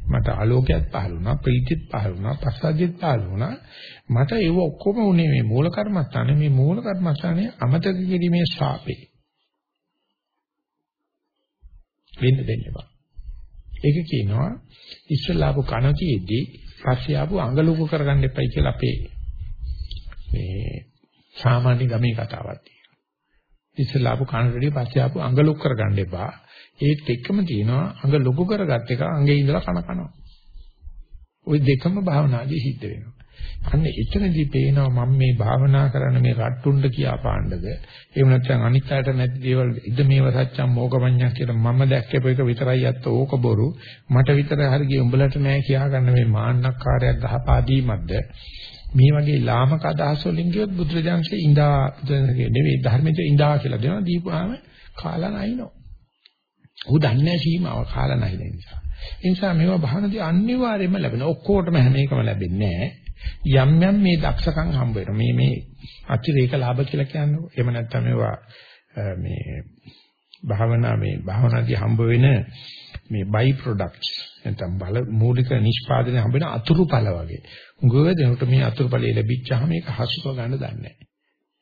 මට ආලෝකයක් පහළ වුණා, ප්‍රීතිත් පහළ වුණා, පස්සද්ධියත් පහළ වුණා. මට ඒව ඔක්කොම උනේ මේ මූල කර්මස්ථානේ මේ මූල කර්මස්ථානේ අමතක කිරීමේ ශාපේ. වෙන්න දෙන්න බෑ. ඒක කියනවා ඉස්සලාපු කණතියෙදී පස්සේ ආපු අඟ ලොකු කරගන්න එපයි කියලා අපේ මේ සාමාන්‍ය ගමේ කතාවක් තියෙනවා. ඉස්සලාපු කණටදී පස්සේ ආපු අඟ ලොකු කරගන්න එපා. ඒත් එක්කම තියෙනවා අඟ ලොකු කරගත්ත එක අඟේ ඉඳලා කන කනවා. ওই දෙකම භාවනාදී සිද්ධ වෙනවා. අන්න එතනදී පේනවා මම මේ භාවනා කරන මේ රට්ටුණ්ඩ කියා පාණ්ඩද එහෙම නැත්නම් අනිත් අයට නැති දේවල් ඉද මේව සත්‍යම් මොකපඤ්ඤා කියලා මම දැක්කපු එක විතරයි අත්ත ඕක බොරු. මට විතර හරි ගිය උඹලට නෑ කියා ගන්න මේ මාන්නක්කාරයක් ගහපාදීමක්ද මේ වගේ ලාමක අදහස් වලින් කියොත් බුදුරජාන්සේ ඉඳා බුදුරජාන්සේ නෙවෙයි ධර්මයේ ඉඳා කියලා දෙනවා. දීපුවාම කාලා නැිනෝ ඌ දන්නේ සීමාව කාලා නැින නිසා. ඒ නිසා මේවා භාවනදී අනිවාර්යයෙන්ම ලැබෙන ඔක්කොටම හැම එකම ලැබෙන්නේ නැහැ යම් යම් මේ දක්ෂකම් හම්බ වෙනවා. මේ මේ අතිරේක ලාභ කියලා කියන්නේ. එහෙම නැත්නම් මේවා මේ භාවනා මේ භාවනාදී හම්බ වෙන මේ බයි ප්‍රොඩක්ට්ස් නැත්නම් බල මූලික නිෂ්පාදනය හම්බ වෙන අතුරු ඵල වගේ. උගව දෙනකොට මේ අතුරු ඵලෙ ලැබිච්චාම මේක හසුව ගන්න දන්නේ නැහැ.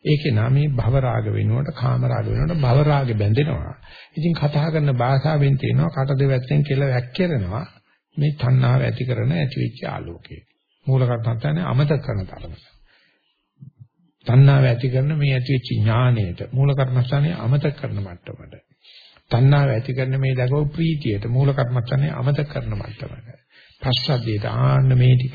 ඒකේ නාමේ භව රාග වෙනුවට කාම රාග වෙනුවට භව රාගෙ බැඳෙනවා. ඉතින් කතා කරන භාෂාවෙන් තියෙනවා කට දෙවැත්තෙන් කියලා වැක්කිරෙනවා මේ තණ්හාව ඇති කරන ඇති වෙච්ච ආලෝකය. මූල කර්මස්ථානේ අමතක කරන තරමට. තණ්හාව ඇති කරන මේ ඇතිවෙච්ච ඥාණයට මූල කර්මස්ථානේ අමතක කරන මට්ටමට. තණ්හාව ඇති කරන මේ දකෝ ප්‍රීතියට මූල කර්මස්ථානේ අමතක කරන මට්ටමට. පස්සද්ධියට ආන්න මේ ටික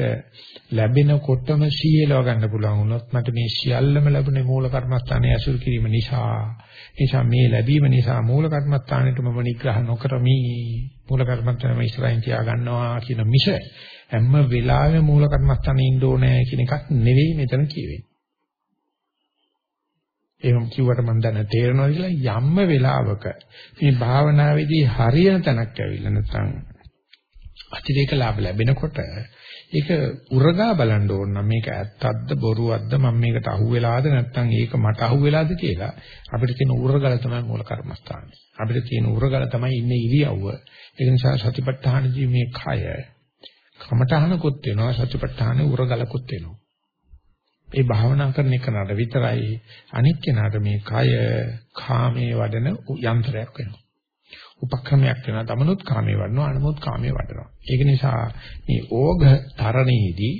ලැබෙනකොටම සීයලව ගන්න පුළුවන් වුණොත් මට මේ සියල්ලම ලැබුණේ මූල කර්මස්ථානයේ අසුර කිරීම නිසා. නිසා මේ ලැබීම නිසා මූල කර්මස්ථානෙට මම නිග්‍රහ නොකරමි. මූල කර්මස්ථානෙම ඉස්සරහින් තියා ගන්නවා කියන මිස හැම වෙලාවෙම මූල කර්මස්ථානේ ඉන්න ඕනේ කියන එකක් නෙවෙයි මෙතන කියවෙන්නේ. එහෙම කිව්වට මම දැන තේරෙනවා කියලා යම්ම වෙලාවක මේ භාවනාවේදී හරියන තැනක් ඇවිල්ලා නැත්නම් අතිරේක ලාභ ලැබෙනකොට ඒක උරගා බලන්න ඕන නම් මේක ඇත්තක්ද බොරුවක්ද මම මේකට අහුවෙලාද නැත්නම් ඒක මට අහුවෙලාද කියලා අපිට තියෙන උරගල තමයි මූල කර්මස්ථානේ. අපිට තියෙන උරගල තමයි ඉන්නේ ඉරියව්ව. ඒ නිසා සතිපට්ඨානදී මේ කය කමඨහනකුත් වෙනවා සතිපට්ඨානේ උරගලකුත් වෙනවා. ඒ භාවනා කරන එකනට විතරයි අනික් කෙනාට මේ කය කාමයේ වඩන යන්ත්‍රයක් වෙනවා. උපක්‍රමයක් වෙනවා. තමනුත් කාමයේ වඩනවා අනුමුත් කාමයේ වඩනවා. ඒක නිසා මේ ඕඝ තරණයේදී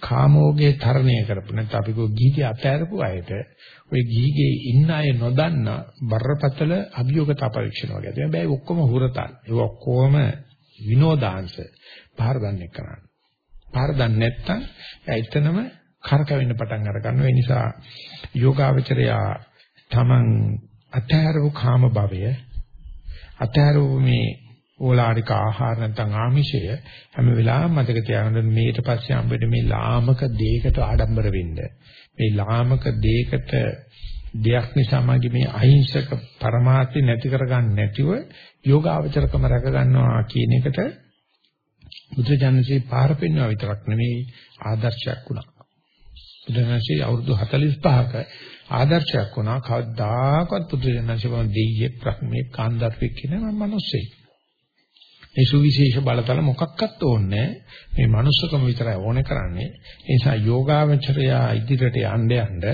කාමෝගේ තරණය කරපු නැත්නම් අපි කෝ ගීගේ අතෑරපු අයට ওই ගීගේ ඉන්න අය නොදන්න බරපතල අභියෝගතා පරීක්ෂණ වගේ. හැබැයි ඔක්කොම හුරතල්. ඒ ඔක්කොම විනෝදාංශ. පාර දන්නේ කරන්නේ. පාර දන්නේ නැත්නම් එතනම කරකවෙන්න පටන් අර ගන්නවා. ඒ නිසා යෝගාවචරයා තමන් අතහැරපු කාම භවය අතහැරපු මේ ඕලාරික ආහාර නැත්නම් ආමිෂය හැම වෙලාවෙම මතක තියාගන්න මේට පස්සේ හම්බෙන්නේ මේ ලාමක දෙයකට ආඩම්බර වෙන්න. මේ ලාමක දෙයකට දෙයක් නිසා මගේ මේ අහිංසක પરමාර්ථය නැති කරගන්න නැතිව යෝගාවචරකම රැක ගන්නවා කියන එකට බුදුජානකේ පාර පෙන්වුවා විතරක් නෙමෙයි ආදර්ශයක් වුණා. බුදුජානකේ අවුරුදු 45ක ආදර්ශයක් වුණා. කවදාකවත් බුදුජානකේ වගේ දෙයියෙක් ප්‍රඥේ කාන්දර්පෙක් කියන මම මිනිස්සෙක්. මේ සුවිශේෂ බලතල මොකක්වත් ඕනේ මේ manussකම විතරයි ඕනේ කරන්නේ. ඒ නිසා යෝගාවචරය ඉදිරියට යන්න යන්න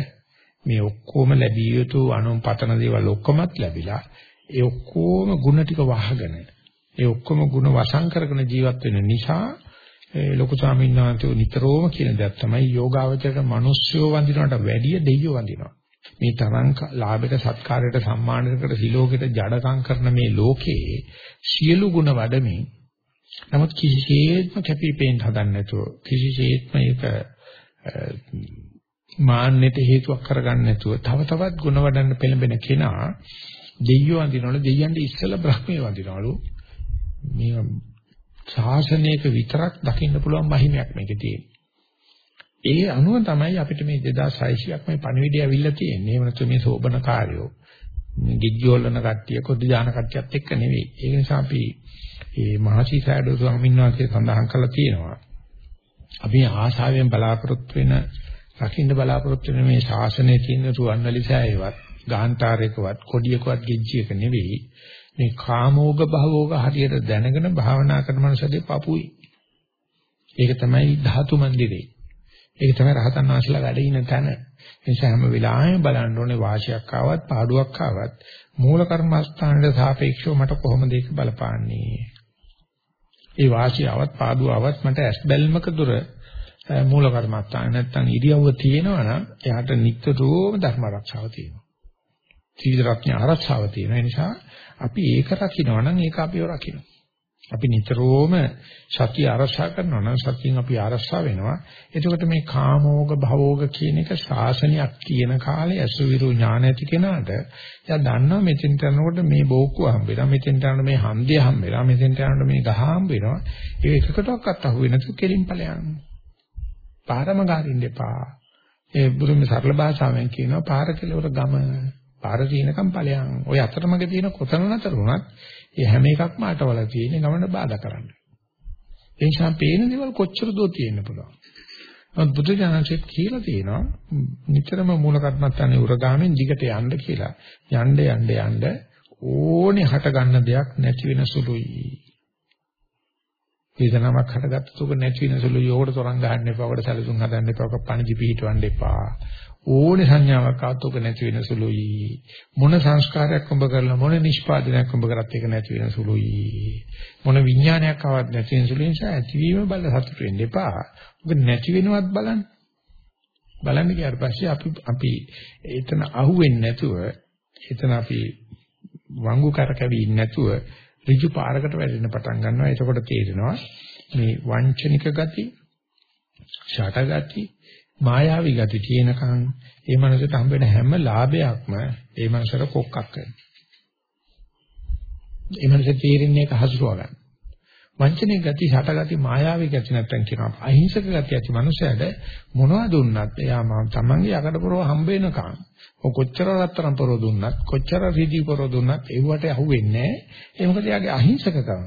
මේ ඔක්කොම ලැබිය යුතු අනුන් පතන දේවල් ඔක්කොමත් ලැබිලා ඒ ඔක්කොම ಗುಣ ටික වහගෙන ඒ ඔක්කොම ಗುಣ වශං කරගෙන ජීවත් වෙන නිසා ලොකු ස්වාමීන් වහන්සේ නිතරම කියන දේ තමයි යෝගාවචරයට මිනිස්සුව වඳිනවට වැඩිය දෙවියෝ වඳිනවා. මේ තරම් ලාභයට සත්කාරයට සම්මානයකට සිලෝකයට ජඩකම් කරන මේ ලෝකයේ සියලු ಗುಣ වඩමින් නමුත් කිසිසේත්ම කැපිපෙන්න හදන්නේ නැතුව කිසිසේත්ම ඒක මාන්නයට හේතුවක් කරගන්න නැතුව තව තවත් ಗುಣ වඩන්න පෙළඹෙන කෙනා දෙයියෝ අඳිනවලු දෙයියන්ට ඉස්සලා බ්‍රහ්මයේ වඳිනවලු මේ ශාසනයක විතරක් දකින්න පුළුවන් මහිමයක් මේකේ තියෙන්නේ. ඒ අනුව තමයි අපිට මේ 2600ක් මේ පණිවිඩය අවිල්ල තියෙන්නේ. එහෙම නැත්නම් මේ සෝබන කාර්යෝ ගිජ්ජෝලන කට්ටිය කොද්ද දාන කට්ටියත් එක්ක නෙවෙයි. ඒ නිසා අපි මේ මහසි සෑඩෝ ස්වාමීන් වහන්සේ සඳහන් කළා තියෙනවා. අපි ආශාවෙන් බලාපොරොත්තු වෙන රකින්න බලාපොරොත්තු වෙන මේ ශාසනයේ තියෙන රුවන්වැලි සෑයවත්, ගාන්ටාරයකවත්, කොඩියකවත් ගිජ්ජියක නෙවෙයි. මේ කාමෝග භවෝග හරියට දැනගෙන භාවනා කරන මනසගේ පපුයි. ඒක තමයි ධාතු මන්දිරේ. ඒක තමයි රහතන් වහන්සේලා වැඩ ඉන තැන. ඒ නිසා හැම වෙලාවෙම බලන්න ඕනේ වාසියක් ආවත් පාඩුවක් ආවත් මූල කර්මස්ථානට සාපේක්ෂව මට කොහොමද ඒක බලපාන්නේ? ඒ වාසියවත් පාඩුවවත් මට ඇස් බැල්මක දුර මූල කර්මස්ථාන නැත්තම් ඉරියව්ව තියෙනවා නම් එයාට නිතරම ධර්ම ආරක්ෂාව තියෙනවා. සීල රත්න ආරක්ෂාව තියෙනවා. ඒ නිසා අපි ඒක රකින්නවා නම් ඒක අපිව රකින්නවා. අපි නිතරම සතිය ආරක්ෂා කරනවා නම් සතියෙන් අපි ආරක්ෂා වෙනවා. එතකොට මේ කාමෝග භවෝග කියන එක ශාසනයක් කියන කාලේ අසුවිරු ඥාන ඇති කෙනාට එයා දන්නවා මෙතෙන් යනකොට මේ බෝක්කුව හම්බෙනවා. මෙතෙන් යනකොට මේ හන්දිය හම්බෙනවා. මෙතෙන් යනකොට මේ ගහ හම්බෙනවා. ඒ එකකටවත් අහුවෙන්නේ නැතුව කෙලින් ඵලයන්. පාරම ගාරින්න එපා. ඒ බුදුම සරල භාෂාවෙන් කියනවා පාර කෙලවර ගම පාර තියෙනකම් ඵලයන්. ওই අතරමඟ තියෙන කොතන නතර වුණත් ඒ හැම එකක්ම අටවල තියෙන ගමන බාධා කරන්න. ඒ නිසා පේන දේවල් කොච්චර දෝ තියෙන්න පුළුවන්. නමුත් බුදු දහමෙත් කියලා තියෙනවා නිතරම මූල කර්මත්තානේ උරගාමෙන් දිගට යන්න කියලා. යන්න යන්න යන්න ඕනේ හට ගන්න දෙයක් නැති වෙන සුළුයි. වේදනාවක් හටගත්ත තුක නැති වෙන සුළුයි. යෝකට තරංග ගන්න එපා. ඔකට සැලසුම් හදන්න එපා. ඔක පණජි පිහිටවන්න එපා. ඕනේ සංඥාවක් ආවත් ඔක නැති වෙන සුළුයි. මොන සංස්කාරයක් ඔබ කරලා මොන නිෂ්පාදනයක් ඔබ කරත් ඒක නැති වෙන සුළුයි. මොන විඥානයක් ආවත් නැති වෙන සුළුයි නිසා ඇතිවීම බල සතුට වෙන්න එපා. ඔබ නැති වෙනවත් බලන්න. බලන්න ගියාට පස්සේ අපි අපි එතන අහුවෙන්නේ නැතුව එතන අපි වංගු කරකැවි නැතුව ඍජු පාරකට වැටෙන්න පටන් ගන්නවා. එතකොට තේරෙනවා මේ වංචනික ගති, ෂට ගති, මායාවී ගති තියෙනකන් ඒ මනසට හම්බ වෙන හැම ලාභයක්ම ඒ මනසට කොක්කක් වෙනවා. ඒ මනසේ තීරණේ එක හසුරුවා ගන්න. වංචනික ගති, ෂට ගති, මායාවී ගති නැත්තම් කියනවා අහිංසක ගති ඇති මනුස්සයද මොනවද දුන්නත් එයා මම තමන්ගේ යකඩ පොරව හම්බ වෙනකන් ඔය කොච්චර රත්තරන් පොරව දුන්නත් කොච්චර රීදි පොරව දුන්නත් ඒවට අහුවෙන්නේ නැහැ. ඒ මොකද එයාගේ අහිංසකකම.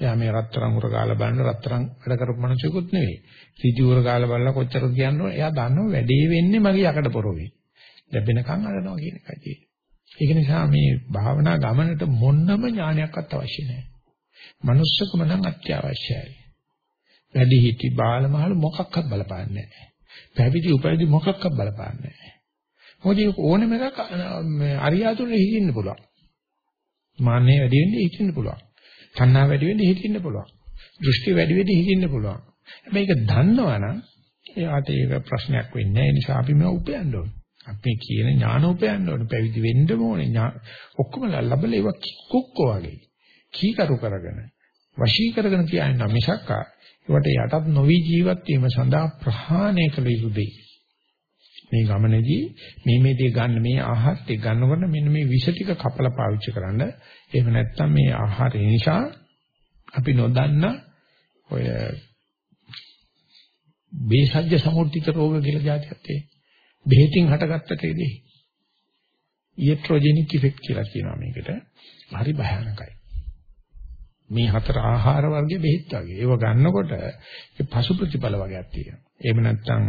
එයා මේ රත්තරන් උර ගාලා බලන රත්තරන් වැඩ කරපු මිනිසෙකුත් නෙවෙයි. ඍජු උර ගාලා බලලා කොච්චර කියන්නේ එයා දන්නව වැඩේ වෙන්නේ මගේ යකඩ පොරොවේ. ලැබෙනකන් අරනවා කියන එකයි තියෙන්නේ. ඒක නිසා මේ භාවනා ගමනට මොන්නම ඥානයක්වත් අවශ්‍ය නැහැ. manussකම නම් අත්‍යවශ්‍යයි. වැඩි හිටි බාලමහල මොකක්වත් බලපාන්නේ නැහැ. පැවිදි උපවිදි මොකක්වත් බලපාන්නේ නැහැ. මොකද ඕනෙම එකක් අරියාතුනේ හිටින්න පුළුවන්. මාන්නේ වැඩි වෙන්නේ හිටින්න පුළුවන්. තණ්හා වැඩි වෙන්නේ හිතින්න පුළුවන්. දෘෂ්ටි වැඩි වෙන්නේ හිතින්න පුළුවන්. හැබැයි ඒක දන්නවනම් එයාට ඒක ප්‍රශ්නයක් වෙන්නේ නැහැ. ඒ නිසා අපි මේව උපයන්න ඕනේ. අපි කියන ඥාන උපයන්න ඕනේ. පැවිදි වෙන්න ඕනේ. ඔක්කොම ලබල ඒවා කුක්කෝ වගේ. කීකරු කරගෙන වශී කරගෙන තියාගෙන මිසක් ඒවට යටත් නොවි ජීවත් වීම සඳහා ප්‍රහාණය කළ යුතු දෙයි. මේ ගමනේදී මේ මේ දේ ගන්න මේ ආහාර ටික ගන්නකොට මෙන්න මේ විෂ ටික කපලා පාවිච්චි කරන්න. එහෙම නැත්නම් මේ ආහාර නිසා අපි නොදන්න ඔය බේසජ්‍ය සමුර්ථිත රෝග කියලා જાතියක් තියෙනවා. බෙහෙතින් හටගත්ත තේදී. ඊට්‍රොජෙනික් ඉෆෙක්ට් කියලා කියනවා මේකට. හරි භයානකයි. මේ හතර ආහාර වර්ගයේ බෙහෙත් වගේ. ඒව ගන්නකොට ඒ පසු ප්‍රතිඵල වගේක් තියෙනවා. එහෙම නැත්නම්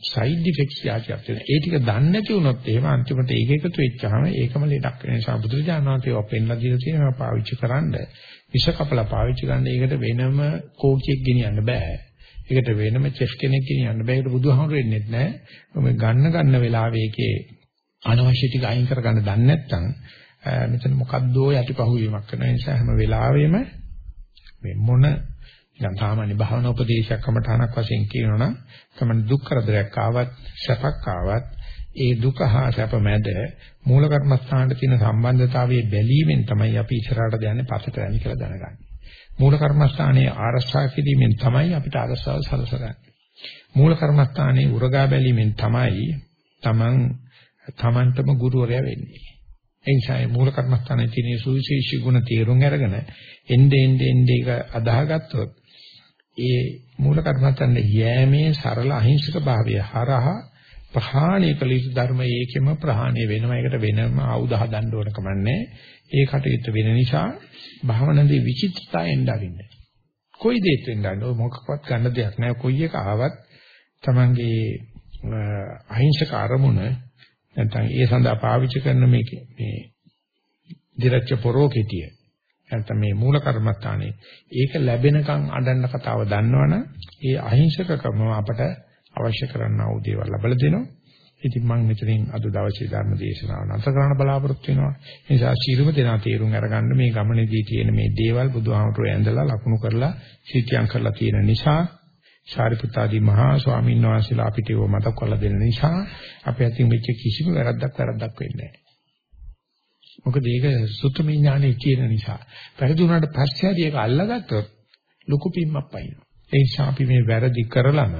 සයිඩ් ඉෆෙක්ට්ස් යාචියක් තියෙන. ඒ ටික දන්නේ නැති වුණොත් එහෙම අන්තිමට ඒක එකතු වෙච්චාම ඒකම ලෙඩක් වෙන නිසා බුදුරජාණන් වහන්සේ ඔපෙන්ලා දීලා තියෙනවා පාවිච්චි කරන්න. විෂ කපලා පාවිච්චි කරන්න ඒකට වෙනම කෝකියෙක් ගෙනියන්න බෑ. ඒකට වෙනම චෙෆ් කෙනෙක් ගෙනියන්න බෑ. ඒකට බුදුහාමුදුරු වෙන්නේ නැහැ. මේ ගන්න ගන්න වෙලාවේ ඒකේ අනවශ්‍ය ටික අයින් කරගන්න දන්නේ නැත්නම් මෙතන මොකද්දෝ යටිපහුවීමක් කරන නිසා හැම වෙලාවෙම මේ මොන නිකන් සාමාන්‍ය භාවනා උපදේශයක් කමඨානක් වශයෙන් කියනවනම් තමයි දුක් කරදරයක් ආවත් සැපක් ආවත් ඒ දුක හා සැප මැද මූල කර්මස්ථානට තියෙන සම්බන්ධතාවයේ බැලීමෙන් තමයි අපි ඉස්සරහට යන්නේ පස්සට යන්නේ කියලා දැනගන්නේ. මූල කර්මස්ථානයේ ආරක්ෂා කිරීමෙන් තමයි අපිට ආරක්ෂාව සලසගන්නේ. මූල කර්මස්ථානයේ උරගා බැලීමෙන් තමයි Taman Tamanටම ගුරුවරයා වෙන්නේ. ඒ නිසා මේ මූල කර්මස්ථානයේ තියෙන සුවිශේෂී ගුණ තේරුම් අරගෙන එnde ende ende එක අදාහගත්තොත් ඒ මූල කර්මස්ථානයේ යෑමේ සරල අහිංසක භාවය හරහා ප්‍රහාණය කළ යුතු ධර්ම ඒකෙම ප්‍රහාණය වෙනවා. ඒකට වෙනම ආයුධ හදන්න ඕන කමන්නේ. ඒ කටයුත්ත වෙන නිසා භාවනාවේ විචිත්තතාවෙන් දකින්නේ. කොයි දෙයක් වෙන්න ඕන මොකක්වත් ගන්න දෙයක් නැහැ. කොයි එක ආවත් Tamange අහිංසක අරමුණ නැත්නම් ඒ සඳහා පාවිච්චි කරන මේ මේ දිරච්ච පොරෝකෙටිය නැත්නම් මේ මූල කර්මස්ථානේ ඒක ලැබෙනකන් අඬන්න කතාව දන්නවනම් ඒ අහිංසකකම අපට අවශ්‍ය කරන්නා වූ දේවල් ලැබලා දෙනවා. ඉතින් මම මෙතනින් අද දවසේ ධර්ම දේශනාව නැවත කරන්න බලාපොරොත්තු වෙනවා. ඒ නිසා ශීලම දෙනා තේරුම් අරගන්න මේ ගමනේදී තියෙන මේ දේවල් බුදුහාමුදුරුවෝ ඇඳලා ලකුණු කරලා සිතියම් කරලා තියෙන නිසා සාරිපුත්තාදී මහා ස්වාමීන් වහන්සේලා අපිට ඒව මතක් කරලා දෙන නිසා අපේ අතින් වෙච්ච කිසිම වැරද්දක් වැරද්දක් වෙන්නේ නැහැ. මොකද ඒක සුත්තම ඥානෙ කියන නිසා. පරිදුණාට පස්සේ හරි ඒක අල්ලගත්තොත් ලොකු පිම්මක් පයින්නවා. ඒ නිසා අපි මේ වැරදි කරලම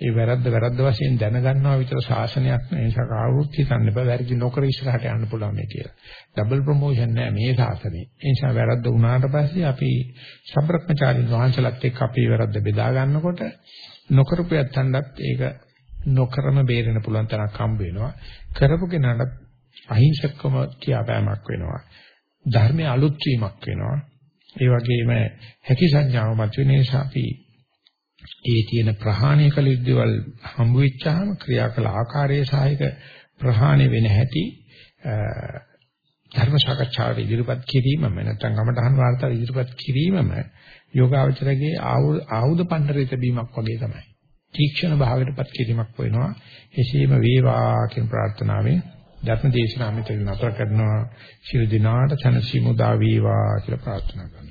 ඒ වැරද්ද වැරද්ද වශයෙන් දැනගන්නවා විතර ශාසනයක් නෑ. ඒ නිසා කවුරුත් හිතන්න බෑ වැරදි නොකර ඉස්සරහට යන්න පුළුවන් මේ කියලා. ඩබල් ප්‍රොමෝෂන් නෑ මේ ශාසනේ. ඒ නිසා වැරද්ද වුණාට පස්සේ අපි සම්බ්‍රක්‍මචාරින් වහන්සලත් එක්ක අපි වැරද්ද බෙදා ගන්නකොට නොකරපු යත්තන්වත් ඒක නොකරම බේරෙන්න පුළුවන් තරක් හම්බ වෙනවා. කරපු කෙනාට අහිංසකම කියාපෑමක් වෙනවා. ධර්මයේ අලුත් වීමක් වෙනවා. ඒ වගේම හැකි සංඥාව මත වෙන නිසා අපි ඒ තියෙන ප්‍රහාණය කළ යුද්ධවල හම්බ වෙච්චාම ක්‍රියා කළ ආකාරයේ සායක ප්‍රහාණය වෙන හැටි ධර්ම සාකච්ඡාවට ඉදිරිපත් කිරීමම නැත්නම් ගමඨහන් වාර්තා ඉදිරිපත් කිරීමම යෝගාවචරගේ ආයුධ පණ්ඩරිත බීමක් වගේ තමයි. තීක්ෂණ භාවයටපත් කිරීමක් වෙනවා. එසේම වේවා කියන ප්‍රාර්ථනාවෙන් ධර්ම දේශනාව මෙතන නතර කරනවා. ශිරු දිනාට සනසීමු දා වේවා කියලා ප්‍රාර්ථනා කරනවා.